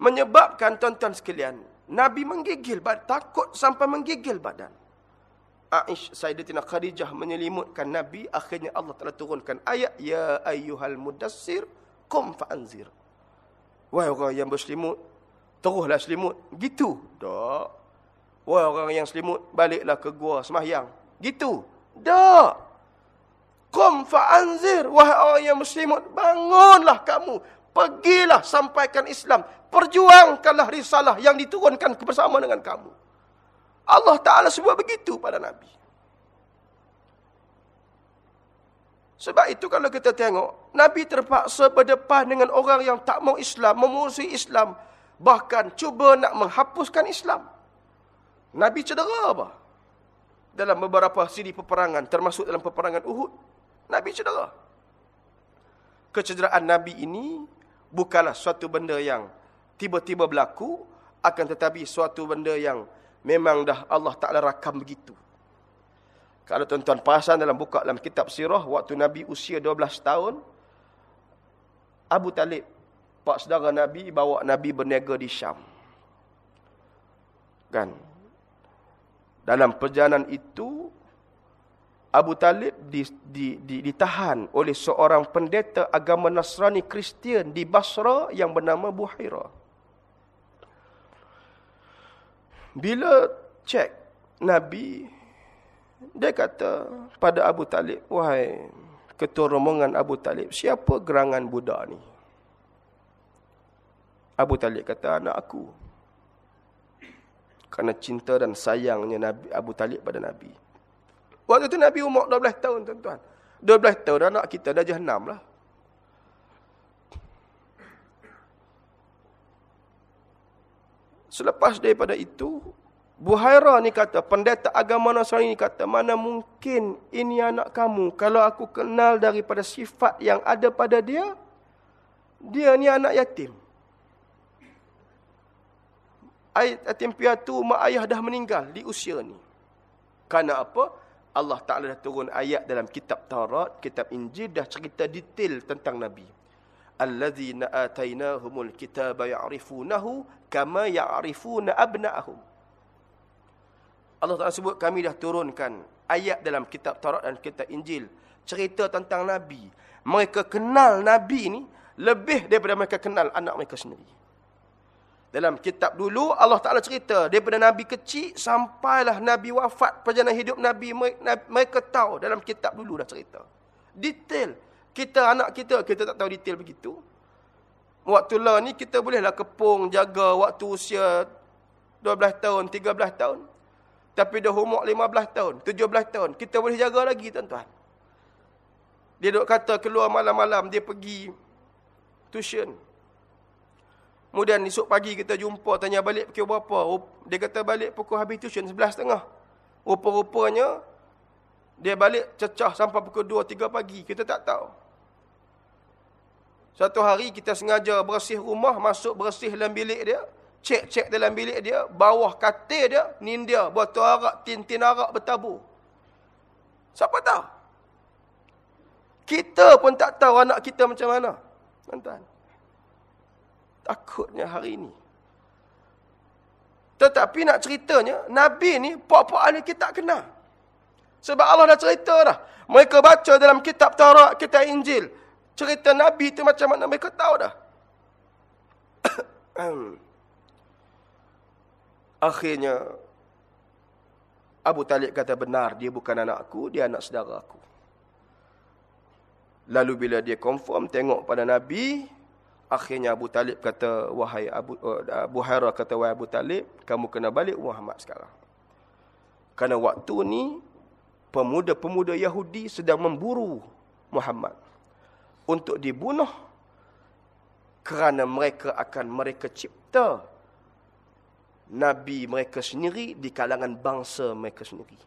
Menyebabkan tuan-tuan sekalian. Nabi menggigil badan. Takut sampai menggigil badan. Aish Sayyidatina Khadijah menyelimutkan Nabi. Akhirnya Allah telah turunkan ayat. Ya ayyuhal mudassir kum fa'anzir. Wahai orang yang berselimut. Teruslah selimut. Gitu. Tak. Wah orang yang selimut baliklah ke gua semahyang. Gitu. Dak. Qum fa'anzir. Wahai orang yang berselimut, bangunlah kamu. Pergilah sampaikan Islam. Perjuangkanlah risalah yang diturunkan bersama dengan kamu. Allah Ta'ala sebut begitu pada Nabi. Sebab itu kalau kita tengok, Nabi terpaksa berdepan dengan orang yang tak mau Islam, memusuhi Islam. Bahkan cuba nak menghapuskan Islam. Nabi cedera apa? Dalam beberapa siri peperangan, termasuk dalam peperangan Uhud. Nabi cedera. Kecederaan Nabi ini bukanlah suatu benda yang tiba-tiba berlaku, akan tetapi suatu benda yang memang dah Allah Ta'ala rakam begitu. Kalau tuan-tuan perasan dalam buka dalam kitab sirah, waktu Nabi usia 12 tahun, Abu Talib, pak saudara Nabi, bawa Nabi berniaga di Syam. Kan? Dalam perjalanan itu, Abu Talib di, di, di, ditahan oleh seorang pendeta agama Nasrani Kristian di Basra yang bernama Buhaira. Bila cek Nabi, dia kata pada Abu Talib, Wahai ketua rombongan Abu Talib, siapa gerangan budak ni? Abu Talib kata, anak aku kerana cinta dan sayangnya Nabi Abu Talib pada Nabi. Waktu itu Nabi umur 12 tahun tuan-tuan. 12 tahun anak kita dah jahanam lah. Selepas daripada itu, Buhaira ni kata, pendeta agama Nasrani ni kata, mana mungkin ini anak kamu. Kalau aku kenal daripada sifat yang ada pada dia, dia ni anak yatim yatim piatu mak ayah dah meninggal di usia ni. Karena apa? Allah Ta'ala dah turun ayat dalam kitab Taurat, kitab Injil dah cerita detail tentang Nabi. Alladzina atainahumul kitaba ya'rifunahu kama ya'rifuna abna'ahum. Allah Ta'ala sebut kami dah turunkan ayat dalam kitab Taurat dan kitab Injil. Cerita tentang Nabi. Mereka kenal Nabi ni lebih daripada mereka kenal anak mereka sendiri. Dalam kitab dulu Allah Ta'ala cerita daripada Nabi kecil sampailah Nabi wafat perjalanan hidup Nabi mereka tahu dalam kitab dulu dah cerita. Detail. Kita anak kita kita tak tahu detail begitu. Waktu lah ni kita bolehlah kepung jaga waktu usia 12 tahun, 13 tahun. Tapi dah umur 15 tahun, 17 tahun. Kita boleh jaga lagi tuan-tuan. Dia duk kata keluar malam-malam dia pergi tuition. Kemudian esok pagi kita jumpa, tanya balik pukul berapa. Dia kata balik pukul habis tuition, sebelas setengah. Rupa-rupanya, Dia balik cecah sampai pukul 2, 3 pagi. Kita tak tahu. Satu hari kita sengaja bersih rumah, masuk bersih dalam bilik dia. Cek-cek dalam bilik dia, bawah katil dia, nindia, botol arak, tin-tin arak bertabur. Siapa tahu? Kita pun tak tahu anak kita macam mana. Tuan-tuan. Takutnya hari ini. Tetapi nak ceritanya, Nabi ni, puak-puak ahli kita tak kenal. Sebab Allah dah cerita dah. Mereka baca dalam kitab Taurat, kitab Injil. Cerita Nabi tu macam mana mereka tahu dah. Akhirnya, Abu Talib kata benar, dia bukan anak aku, dia anak saudara aku. Lalu bila dia confirm, tengok pada Nabi, akhirnya Abu Talib kata, wahai Abu, uh, Abu Hara kata, wahai Abu Talib, kamu kena balik Muhammad sekarang. Karena waktu ni, pemuda-pemuda Yahudi sedang memburu Muhammad. Untuk dibunuh, kerana mereka akan mereka cipta Nabi mereka sendiri di kalangan bangsa mereka sendiri.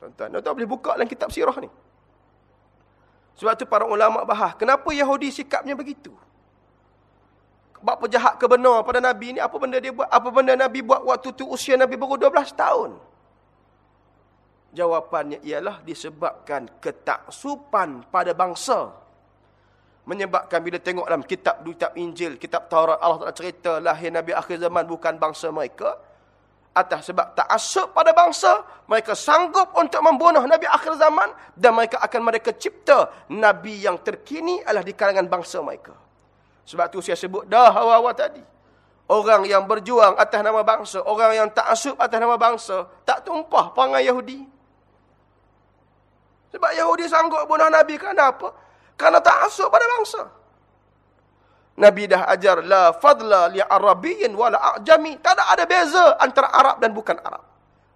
Tuan-tuan, tuan boleh buka dalam kitab sirah ni. Sebab tu para ulama bahas, kenapa Yahudi sikapnya begitu? Apa jahat ke benar pada Nabi ni? Apa benda dia buat? Apa benda Nabi buat waktu tu usia Nabi baru 12 tahun? Jawapannya ialah disebabkan ketaksupan pada bangsa menyebabkan bila tengok dalam kitab kitab Injil, kitab Taurat Allah Taala cerita lahir Nabi akhir zaman bukan bangsa mereka atas sebab tak asuk pada bangsa mereka sanggup untuk membunuh Nabi akhir zaman dan mereka akan mereka cipta Nabi yang terkini adalah di kalangan bangsa mereka sebab tu saya sebut dah awal-awal tadi orang yang berjuang atas nama bangsa orang yang tak asuk atas nama bangsa tak tumpah perangai Yahudi sebab Yahudi sanggup bunuh Nabi kerana apa? Karena tak asuk pada bangsa. Nabi dah ajar la fadla li arabiyyin wala ajami. Tak ada ada beza antara Arab dan bukan Arab.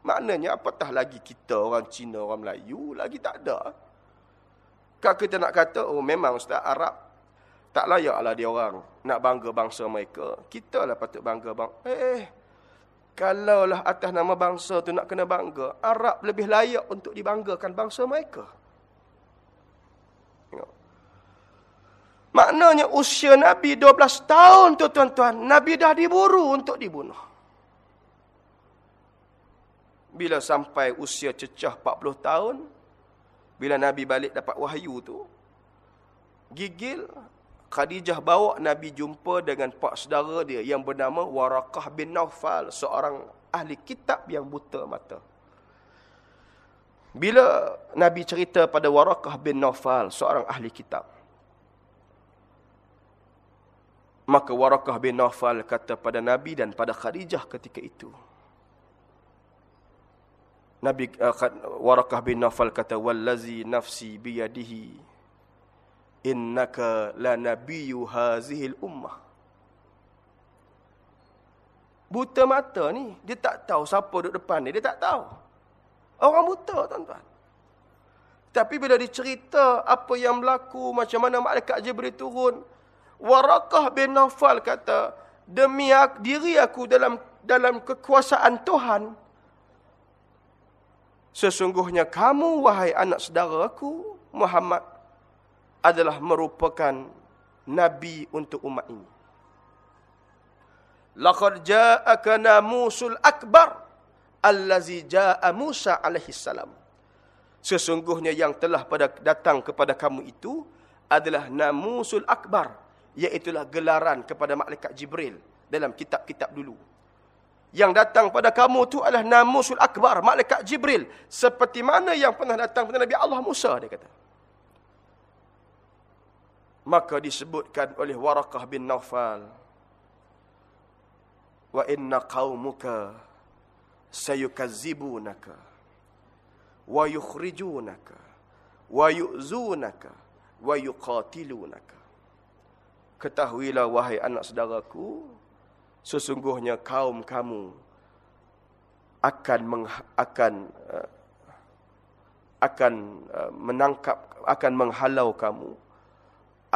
Maknanya apatah lagi kita orang Cina, orang Melayu lagi tak ada. Kalau kita nak kata oh memang ustaz Arab tak layaklah dia orang nak bangga bangsa mereka. Kita lah patut bangga bang. Eh kalaulah atas nama bangsa tu nak kena bangga, Arab lebih layak untuk dibanggakan bangsa mereka. Maknanya usia Nabi 12 tahun tu tuan-tuan. Nabi dah diburu untuk dibunuh. Bila sampai usia cecah 40 tahun. Bila Nabi balik dapat wahyu tu. Gigil. Khadijah bawa Nabi jumpa dengan pak saudara dia. Yang bernama Warakah bin Naufal. Seorang ahli kitab yang buta mata. Bila Nabi cerita pada Warakah bin Naufal. Seorang ahli kitab. Maka Warakah bin Nawfal kata pada Nabi dan pada Khadijah ketika itu. Nabi uh, Warakah bin Nawfal kata wallazi nafsi biyadihi innaka la nabiyyu hazihil ummah. Buta mata ni, dia tak tahu siapa duduk depan ni, dia tak tahu. Orang buta, tuan-tuan. Tapi bila dicerita apa yang berlaku, macam mana malaikat Jibril turun, Warakah bin Nawfal kata, demi aku, diri aku dalam dalam kekuasaan Tuhan, sesungguhnya kamu, wahai anak saudara aku, Muhammad, adalah merupakan Nabi untuk umat ini. Laqad ja'aka namusul akbar allazi ja'a Musa alaihi salam. Sesungguhnya yang telah pada datang kepada kamu itu adalah namusul akbar Iaitulah gelaran kepada malaikat Jibril dalam kitab-kitab dulu. Yang datang pada kamu tu adalah namusul akbar, malaikat Jibril. Seperti mana yang pernah datang kepada Nabi Allah Musa, dia kata. Maka disebutkan oleh Warakah bin Naufal. Wa inna qawmuka sayukazibunaka. Wa yukhrijunaka. Wa yu'zunaka. Wa yuqatilunaka. Ketahuilah wahai anak saudaraku, sesungguhnya kaum kamu akan meng, akan uh, akan uh, menangkap, akan menghalau kamu,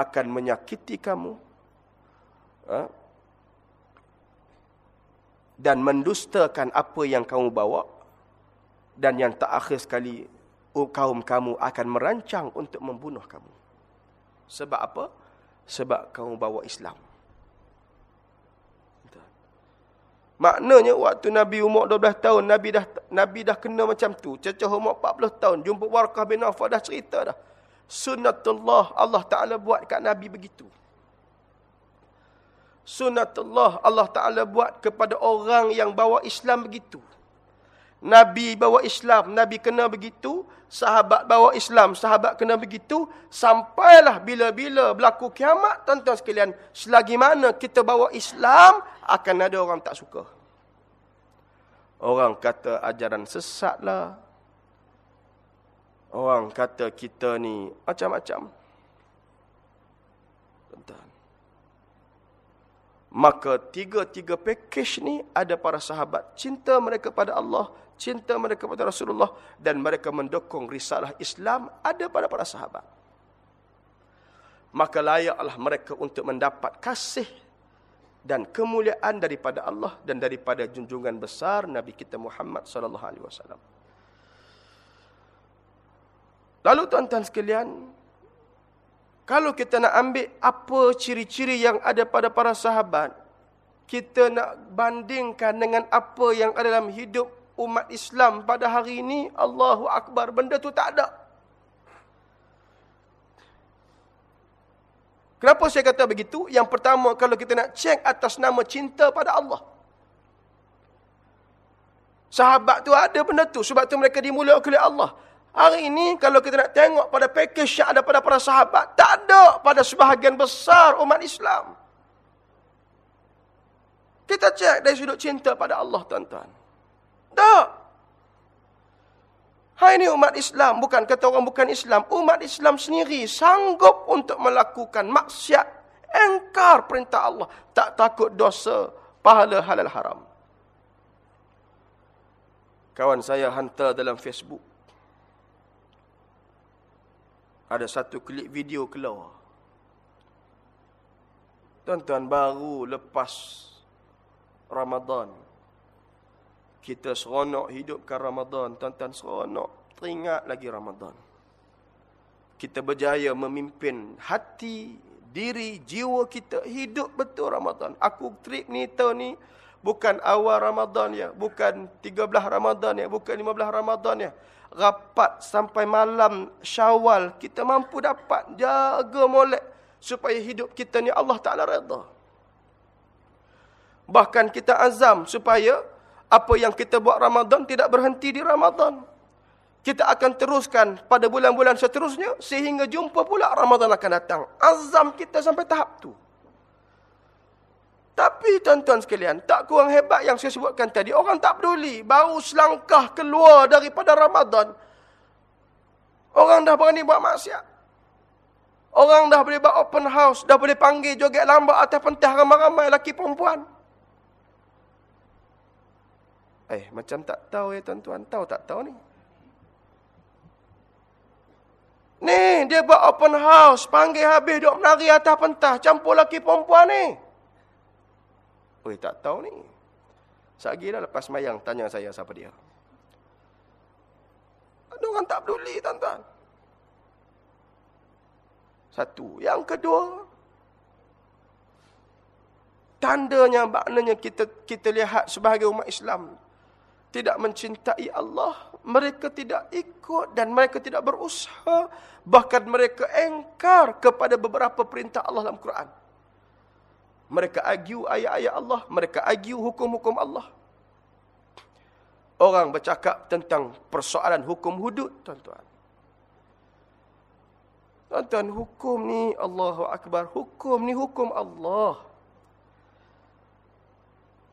akan menyakiti kamu, uh, dan mendustakan apa yang kamu bawa, dan yang tak akhir sekali kaum kamu akan merancang untuk membunuh kamu. Sebab apa? Sebab kamu bawa Islam. Maknanya waktu Nabi umur 12 tahun, Nabi dah Nabi dah kena macam tu. Cecah umur 40 tahun, jumpa Warqah bin Affan dah cerita dah. Sunnatullah Allah Ta'ala buat kat Nabi begitu. Sunnatullah Allah Ta'ala buat kepada orang yang bawa Islam begitu. Nabi bawa Islam, Nabi kena begitu, sahabat bawa Islam, sahabat kena begitu, sampailah bila-bila berlaku kiamat, tuan-tuan sekalian, selagi mana kita bawa Islam, akan ada orang tak suka. Orang kata ajaran sesat lah. Orang kata kita ni macam-macam. Maka tiga-tiga package ni ada para sahabat. Cinta mereka pada Allah, cinta mereka kepada Rasulullah dan mereka mendukung risalah Islam ada pada para sahabat. Maka layaklah mereka untuk mendapat kasih dan kemuliaan daripada Allah dan daripada junjungan besar Nabi kita Muhammad sallallahu alaihi wasallam. Lalu tuan-tuan sekalian, kalau kita nak ambil apa ciri-ciri yang ada pada para sahabat, kita nak bandingkan dengan apa yang ada dalam hidup umat Islam pada hari ini, Allahu Akbar, benda tu tak ada. Kenapa saya kata begitu? Yang pertama, kalau kita nak cek atas nama cinta pada Allah. Sahabat tu ada benda tu. Sebab tu mereka dimulai oleh Allah. Hari ini, kalau kita nak tengok pada package yang ada pada para sahabat, tak ada pada sebahagian besar umat Islam. Kita cek dari sudut cinta pada Allah, tuan-tuan. Tak. Hai ini umat Islam, bukan kata orang bukan Islam. Umat Islam sendiri sanggup untuk melakukan maksiat. Engkar perintah Allah. Tak takut dosa, pahala halal haram. Kawan saya hantar dalam Facebook. Ada satu klip video keluar. Tuan-tuan baru lepas Ramadan kita seronok hidupkan Ramadan. Tuan-tuan seronok. Teringat lagi Ramadan. Kita berjaya memimpin hati, diri, jiwa kita. Hidup betul Ramadan. Aku trip ni tahun ni. Bukan awal Ramadan ya. Bukan 13 Ramadan ya. Bukan 15 Ramadan ya. Rapat sampai malam syawal. Kita mampu dapat jaga molek. Supaya hidup kita ni Allah Ta'ala reda. Bahkan kita azam supaya apa yang kita buat Ramadan tidak berhenti di Ramadan. Kita akan teruskan pada bulan-bulan seterusnya sehingga jumpa pula Ramadan akan datang. Azam kita sampai tahap tu. Tapi tuan-tuan sekalian, tak kurang hebat yang saya sebutkan tadi. Orang tak peduli. Baru selangkah keluar daripada Ramadan. Orang dah berani buat maksiat. Orang dah boleh buat open house. Dah boleh panggil joget lambat atas pentah ramai-ramai lelaki perempuan. Eh, macam tak tahu ya tuan-tuan. Tahu tak tahu ni? Ni, dia buat open house. Panggil habis duk menari atas pentah. Campur laki perempuan ni. Oi, tak tahu ni. Sagi dah lepas mayang tanya saya siapa dia. Ada orang tak peduli, tuan-tuan. Satu. Yang kedua, tandanya maknanya kita kita lihat sebagai umat Islam tidak mencintai Allah, mereka tidak ikut dan mereka tidak berusaha, bahkan mereka engkar kepada beberapa perintah Allah dalam Quran. Mereka argue ayat-ayat Allah, mereka argue hukum-hukum Allah. Orang bercakap tentang persoalan hukum hudud, tuan-tuan. Tuan-tuan, hukum ni Allahu Akbar, hukum ni hukum Allah.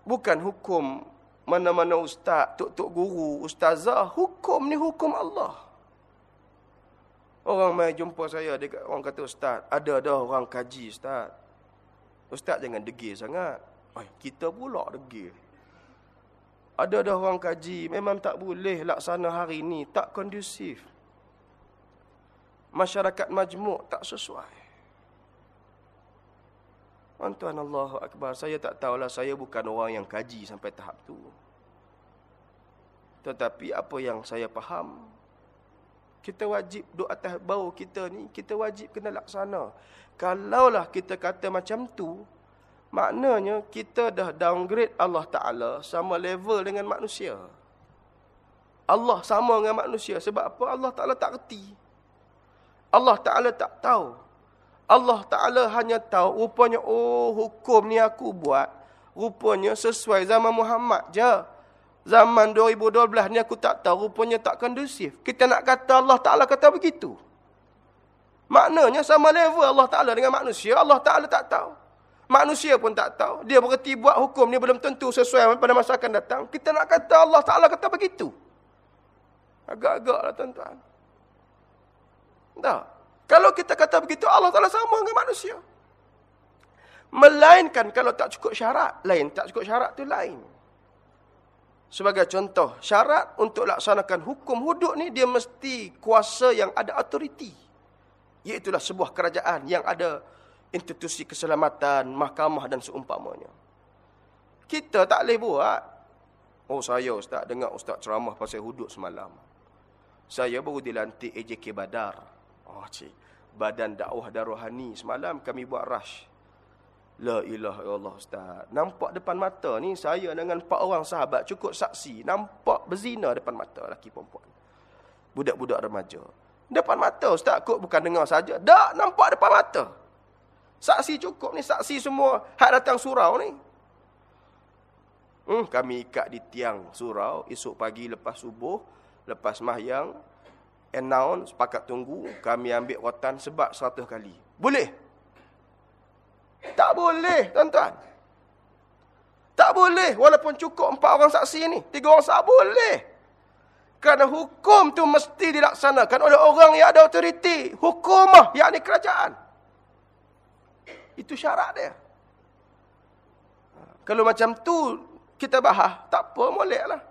Bukan hukum mana-mana ustaz, tok-tok guru, ustazah, hukum ni hukum Allah. Orang mai jumpa saya, dia, orang kata ustaz, ada dah orang kaji ustaz. Ustaz jangan degil sangat. Ay, kita pula degil. Ada dah orang kaji, memang tak boleh laksana hari ni, tak kondusif. Masyarakat majmuk tak sesuai. Tuan-tuan Allahu Akbar. Saya tak tahulah saya bukan orang yang kaji sampai tahap tu. Tetapi apa yang saya faham. Kita wajib duduk atas bau kita ni, kita wajib kena laksana. Kalaulah kita kata macam tu, maknanya kita dah downgrade Allah Ta'ala sama level dengan manusia. Allah sama dengan manusia. Sebab apa? Allah Ta'ala tak reti. Allah Ta'ala tak tahu. Allah Ta'ala hanya tahu, rupanya, oh hukum ni aku buat, rupanya sesuai zaman Muhammad je. Zaman 2012 ni aku tak tahu, rupanya tak kondusif. Kita nak kata Allah Ta'ala kata begitu. Maknanya sama level Allah Ta'ala dengan manusia, Allah Ta'ala tak tahu. Manusia pun tak tahu. Dia berhenti buat hukum ni belum tentu sesuai pada masa akan datang. Kita nak kata Allah Ta'ala kata begitu. Agak-agak lah tuan-tuan. Tak. Kalau kita kata begitu, Allah Ta'ala sama dengan manusia. Melainkan kalau tak cukup syarat, lain. Tak cukup syarat tu lain. Sebagai contoh, syarat untuk laksanakan hukum hudud ni dia mesti kuasa yang ada autoriti. Iaitulah sebuah kerajaan yang ada institusi keselamatan, mahkamah dan seumpamanya. Kita tak boleh buat. Oh saya ustaz dengar ustaz ceramah pasal hudud semalam. Saya baru dilantik AJK Badar. Oh cik, Badan Dakwah Daruhani semalam kami buat rush. La ilaha illallah ustaz. Nampak depan mata ni saya dengan empat orang sahabat cukup saksi. Nampak berzina depan mata lelaki perempuan. Budak-budak remaja. Depan mata ustaz kok bukan dengar saja. Tak nampak depan mata. Saksi cukup ni saksi semua hak datang surau ni. Hmm, kami ikat di tiang surau esok pagi lepas subuh, lepas mahyang, announce, sepakat tunggu, kami ambil rotan sebab 100 kali. Boleh? Tak boleh, tuan-tuan. Tak boleh, walaupun cukup empat orang saksi ni. Tiga orang saksi, boleh. Kerana hukum tu mesti dilaksanakan oleh orang yang ada otoriti. Hukumah, yakni kerajaan. Itu syarat dia. Kalau macam tu, kita bahas, tak apa, boleh lah.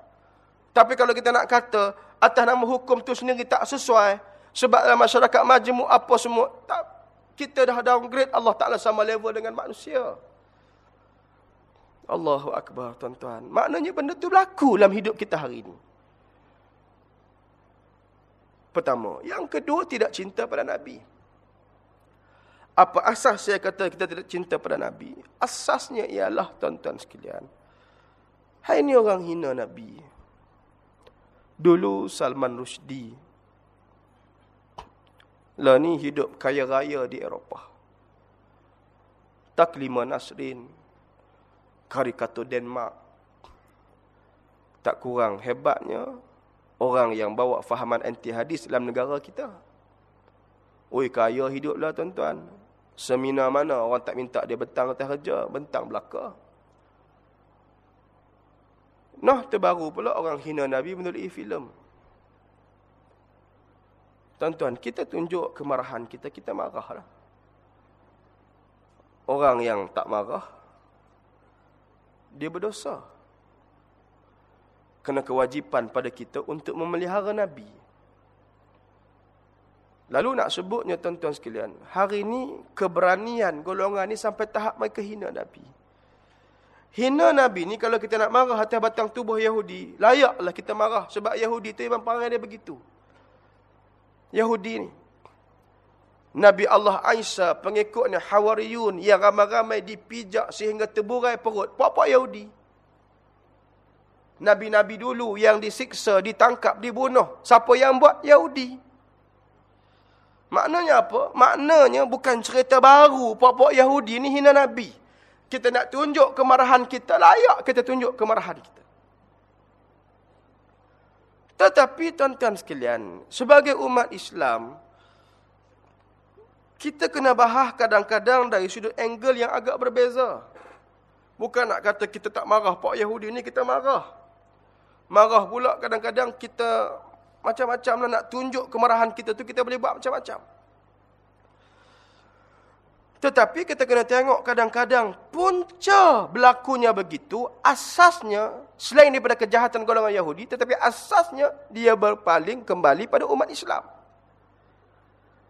Tapi kalau kita nak kata, atas nama hukum tu sendiri tak sesuai, sebab dalam masyarakat majmuk apa semua, tak kita dah downgrade Allah Ta'ala sama level dengan manusia. Allahu Akbar tuan-tuan. Maknanya benda tu berlaku dalam hidup kita hari ini. Pertama. Yang kedua, tidak cinta pada Nabi. Apa asas saya kata kita tidak cinta pada Nabi? Asasnya ialah tuan-tuan sekalian. Hai ini orang hina Nabi. Dulu Salman Rushdie lah ni hidup kaya raya di Eropah. Taklima Nasrin. Karikatur Denmark. Tak kurang hebatnya. Orang yang bawa fahaman anti hadis dalam negara kita. Oi kaya hiduplah tuan-tuan. Seminar mana orang tak minta dia bentang atas kerja. Bentang belakang. Noh terbaru pula orang hina Nabi menulis filem. Tuan-tuan, kita tunjuk kemarahan kita, kita marahlah. Orang yang tak marah, dia berdosa. Kena kewajipan pada kita untuk memelihara Nabi. Lalu nak sebutnya tuan-tuan sekalian, hari ini keberanian golongan ni sampai tahap mereka hina Nabi. Hina Nabi ni kalau kita nak marah atas batang tubuh Yahudi, layaklah kita marah sebab Yahudi tu memang perangai dia begitu. Yahudi ni. Nabi Allah Aisyah, pengikutnya Hawariyun yang ramai-ramai dipijak sehingga terburai perut. Puak-puak Yahudi. Nabi-Nabi dulu yang disiksa, ditangkap, dibunuh. Siapa yang buat? Yahudi. Maknanya apa? Maknanya bukan cerita baru. Puak-puak Yahudi ni hina Nabi. Kita nak tunjuk kemarahan kita, layak kita tunjuk kemarahan kita. Tetapi tuan-tuan sekalian, sebagai umat Islam, kita kena bahas kadang-kadang dari sudut angle yang agak berbeza. Bukan nak kata kita tak marah, Pak Yahudi ni kita marah. Marah pula kadang-kadang kita macam-macam lah nak tunjuk kemarahan kita tu kita boleh buat macam-macam. Tetapi kita kena tengok kadang-kadang punca berlakunya begitu, asasnya selain daripada kejahatan golongan Yahudi, tetapi asasnya dia berpaling kembali pada umat Islam.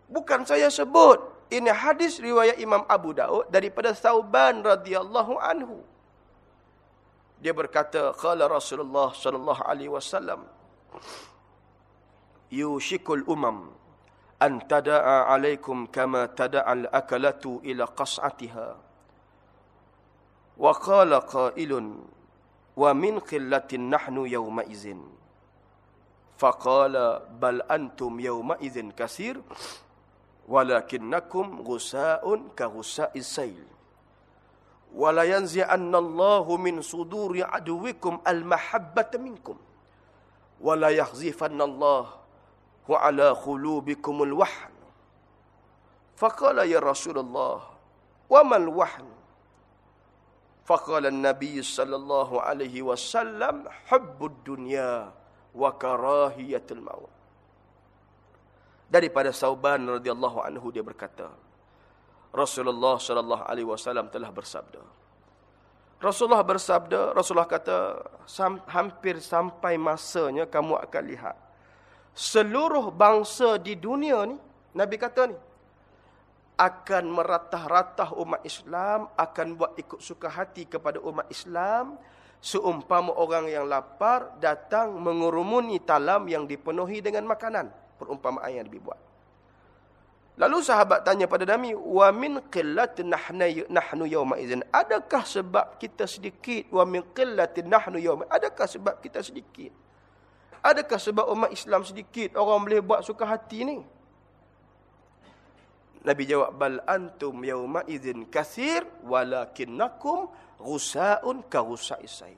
Bukan saya sebut, ini hadis riwayat Imam Abu Daud daripada Thauban radhiyallahu anhu. Dia berkata, qala Rasulullah sallallahu alaihi wasallam, yushikul umam an tada'a alaikum kama tada'al akalatu ila qas'atiha wa qala qailun wa min qillatin nahnu yawma izin faqala bal antum yawma izin kasir walakinnakum ghusa'un ka ghusa'is sayl wala yanzi'anna Allahu min suduri aduwikum al mahabbata minkum wala yahzifanna wa ala khulubikumul wahn. Faqala ya rasulullah wa mal wahn? Faqala an-nabiy sallallahu alaihi wasallam hubbud dunya wa karahiyatul maut. Daripada sauban radhiyallahu anhu dia berkata Rasulullah sallallahu alaihi wasallam telah bersabda. Rasulullah bersabda Rasulullah kata hampir sampai masanya kamu akan lihat seluruh bangsa di dunia ni Nabi kata ni akan meratah-ratah umat Islam akan buat ikut suka hati kepada umat Islam. Seumpama orang yang lapar datang mengurumuni talam yang dipenuhi dengan makanan. Perumpamaan yang dibuat. Lalu sahabat tanya pada Nabi wa min qillat nahnu nahnu yawma idzin? Adakah sebab kita sedikit? Wa min qillat nahnu yawma adakah sebab kita sedikit Adakah sebab umat Islam sedikit orang boleh buat suka hati ni? Nabi jawab bal antum yauma idzin katsir walakinnakum ghusaun ka ghusa'is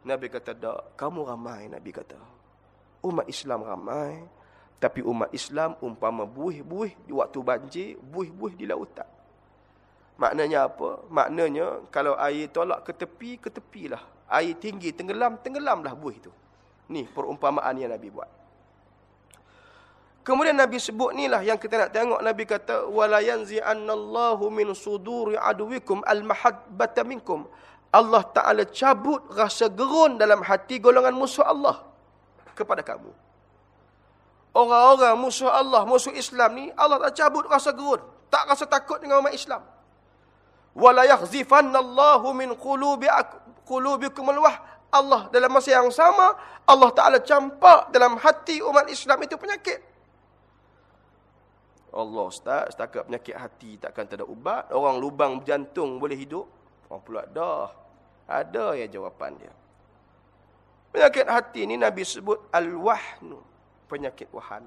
Nabi kata dak, kamu ramai Nabi kata. Umat Islam ramai tapi umat Islam umpama buih-buih di waktu banjir, buih-buih di lautan. Maknanya apa? Maknanya kalau air tolak ke tepi, ke tepilah. Air tinggi tenggelam, tenggelamlah buih itu. Ni perumpamaan yang Nabi buat. Kemudian Nabi sebut inilah yang kita nak tengok. Nabi kata, وَلَيَنْزِعَنَّ min suduri aduwikum al-mahabbata minkum. Allah Ta'ala cabut rasa gerun dalam hati golongan musuh Allah kepada kamu. Orang-orang musuh Allah, musuh Islam ni, Allah tak cabut rasa gerun. Tak rasa takut dengan umat Islam. وَلَيَخْزِفَنَّ min مِنْ قُلُوبِكُمُ alwah." Allah dalam masa yang sama Allah Taala campak dalam hati umat Islam itu penyakit. Allah Ustaz, setakat penyakit hati takkan tak ada ubat. Orang lubang jantung boleh hidup. Orang pula dah. Ada ya jawapan dia. Penyakit hati ini Nabi sebut al-wahnu. Penyakit wahan.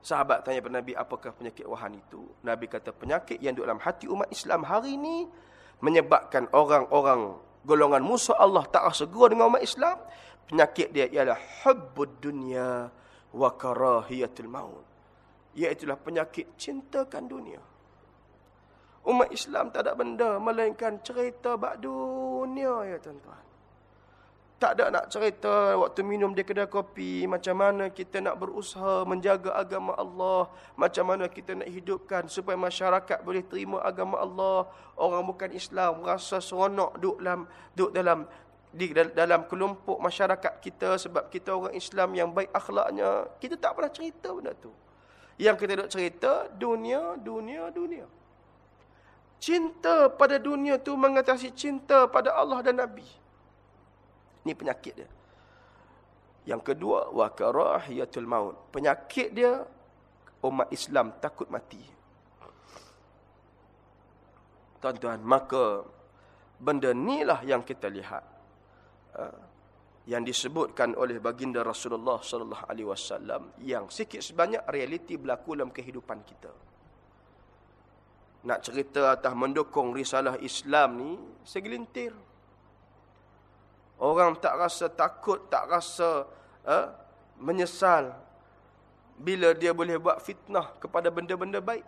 Sahabat tanya kepada Nabi, apakah penyakit wahan itu? Nabi kata, penyakit yang duduk dalam hati umat Islam hari ini menyebabkan orang-orang golongan musuh Allah tak gua dengan umat Islam, penyakit dia ialah hubbud dunya wa karahiyatul maut. Iaitulah penyakit cintakan dunia. Umat Islam tak ada benda melainkan cerita bab dunia ya tuan-tuan. Tak ada nak cerita waktu minum di kedai kopi. Macam mana kita nak berusaha menjaga agama Allah. Macam mana kita nak hidupkan supaya masyarakat boleh terima agama Allah. Orang bukan Islam rasa seronok duduk dalam, duduk dalam di dalam kelompok masyarakat kita sebab kita orang Islam yang baik akhlaknya. Kita tak pernah cerita benda tu. Yang kita duduk cerita, dunia, dunia, dunia. Cinta pada dunia tu mengatasi cinta pada Allah dan Nabi. Ini penyakit dia. Yang kedua, wa karahiyatul maut. Penyakit dia umat Islam takut mati. Tuan-tuan, maka benda inilah yang kita lihat. Ha, yang disebutkan oleh baginda Rasulullah sallallahu alaihi wasallam yang sikit sebanyak realiti berlaku dalam kehidupan kita. Nak cerita atas mendukung risalah Islam ni segelintir. Orang tak rasa takut, tak rasa uh, menyesal bila dia boleh buat fitnah kepada benda-benda baik.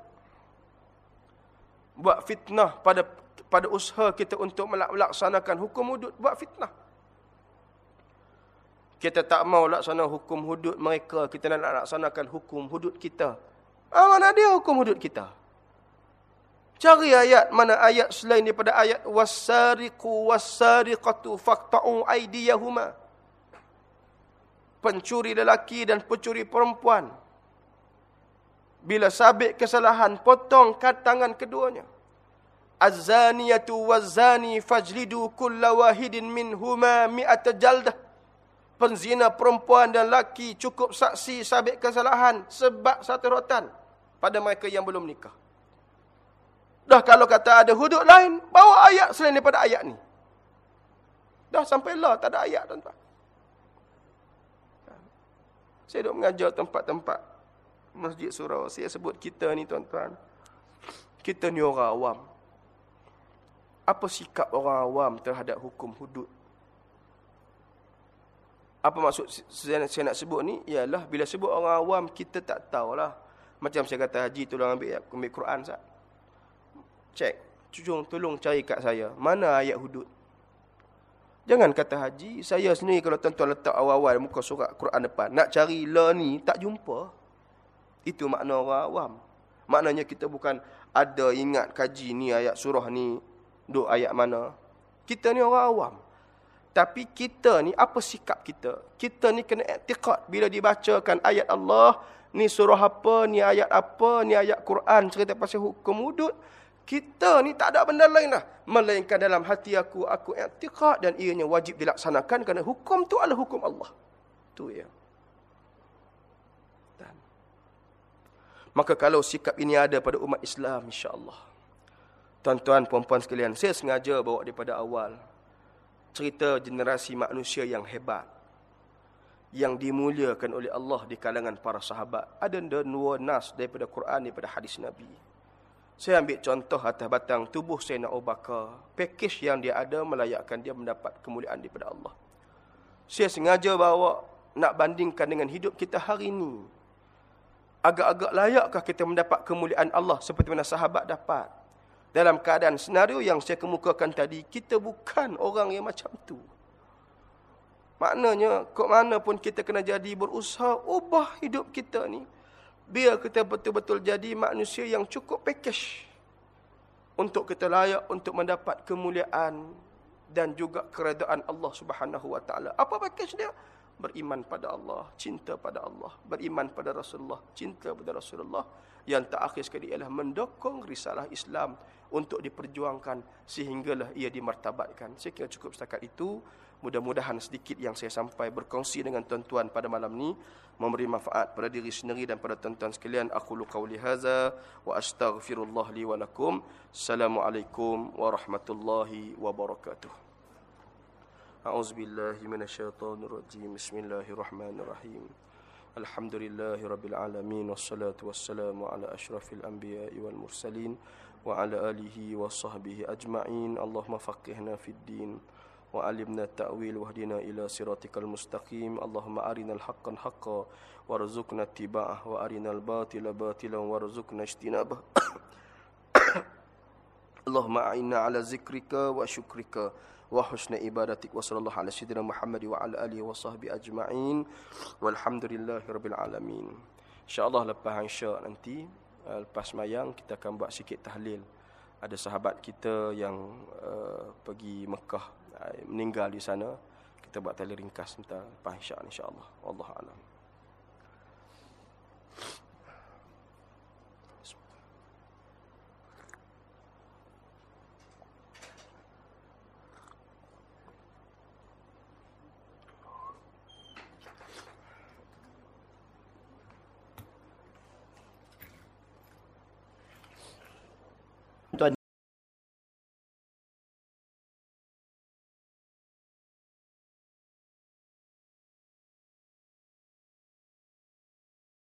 Buat fitnah pada pada usaha kita untuk melaksanakan hukum hudud, buat fitnah. Kita tak mau laksana hukum hudud mereka, kita nak laksanakan hukum hudud kita. Ah, mana dia hukum hudud kita? Cari ayat mana ayat selain daripada ayat wasariqu wasariqatu faqta'u aydiyahuma. Pencuri lelaki dan pencuri perempuan. Bila sabit kesalahan, potong tangan keduanya. Az-zaniyatu waz-zani fajlidu kulla wahidin minhuma mi'ata jaldah. penzina perempuan dan laki cukup saksi sabit kesalahan sebab satu rotan pada mereka yang belum nikah. Dah kalau kata ada hudud lain, bawa ayat selain daripada ayat ni. Dah sampai lah, tak ada ayat tuan-tuan. Saya duduk mengajar tempat-tempat masjid surau. Saya sebut kita ni tuan-tuan. Kita ni orang awam. Apa sikap orang awam terhadap hukum hudud? Apa maksud saya, nak sebut ni? Ialah bila sebut orang awam, kita tak tahulah. Macam saya kata haji tolong ambil, ambil Quran. Sah. Cek. Cujung tolong cari kat saya. Mana ayat hudud? Jangan kata haji, saya sendiri kalau tuan-tuan letak awal-awal muka surat Quran depan, nak cari la ni, tak jumpa. Itu makna orang awam. Maknanya kita bukan ada ingat kaji ni ayat surah ni, duk ayat mana. Kita ni orang awam. Tapi kita ni, apa sikap kita? Kita ni kena etikad bila dibacakan ayat Allah, ni surah apa, ni ayat apa, ni ayat Quran, cerita pasal hukum hudud. Kita ni tak ada benda lain lah. Melainkan dalam hati aku, aku i'tiqad dan ianya wajib dilaksanakan kerana hukum tu adalah hukum Allah. Tu ya. Dan. Maka kalau sikap ini ada pada umat Islam, insyaAllah. Tuan-tuan, puan-puan sekalian, saya sengaja bawa daripada awal. Cerita generasi manusia yang hebat. Yang dimuliakan oleh Allah di kalangan para sahabat. Ada dua nas daripada Quran, daripada hadis Nabi. Saya ambil contoh atas batang tubuh Sayyidina Abu Bakar. Pakej yang dia ada melayakkan dia mendapat kemuliaan daripada Allah. Saya sengaja bawa nak bandingkan dengan hidup kita hari ini. Agak-agak layakkah kita mendapat kemuliaan Allah seperti mana sahabat dapat? Dalam keadaan senario yang saya kemukakan tadi, kita bukan orang yang macam tu. Maknanya, kok mana pun kita kena jadi berusaha ubah hidup kita ni biar kita betul-betul jadi manusia yang cukup package untuk kita layak untuk mendapat kemuliaan dan juga keredaan Allah Subhanahu wa taala. Apa package dia? Beriman pada Allah, cinta pada Allah, beriman pada Rasulullah, cinta pada Rasulullah. Yang terakhir sekali ialah mendokong risalah Islam untuk diperjuangkan sehinggalah ia dimartabatkan. Saya kira cukup setakat itu. Mudah-mudahan sedikit yang saya sampai berkongsi dengan tuan-tuan pada malam ini memberi manfaat pada diri sendiri dan pada tuan-tuan sekalian. Aku lu qauli hadza wa astaghfirullah li wa lakum. Assalamualaikum warahmatullahi wabarakatuh. A'udzubillahi minasyaitonir rajim. Bismillahirrahmanirrahim. Alhamdulillahi rabbil alamin wassalatu wassalamu ala asyrafil anbiya'i wal mursalin wa ala alihi wa sahbihi ajma'in. Allahumma faqihna fid din. وعلمنا التأويل واهدنا إلى صراطك المستقيم اللهم أرنا الحق حقا وارزقنا اتباعه وأرنا الباطل باطلا وارزقنا اجتنابه اللهم أعنا على ذكرك وشكرك وحسن عبادتك وصلى الله على سيدنا محمد وعلى آله وصحبه أجمعين والحمد لله رب العالمين إن شاء الله lepas insya nanti lepas mayang kita akan buat sikit tahlil ada sahabat kita yang uh, pergi Mekah meninggal di sana kita buat tali ringkas sebentar lepas insya-Allah insya-Allah. Wallahu alam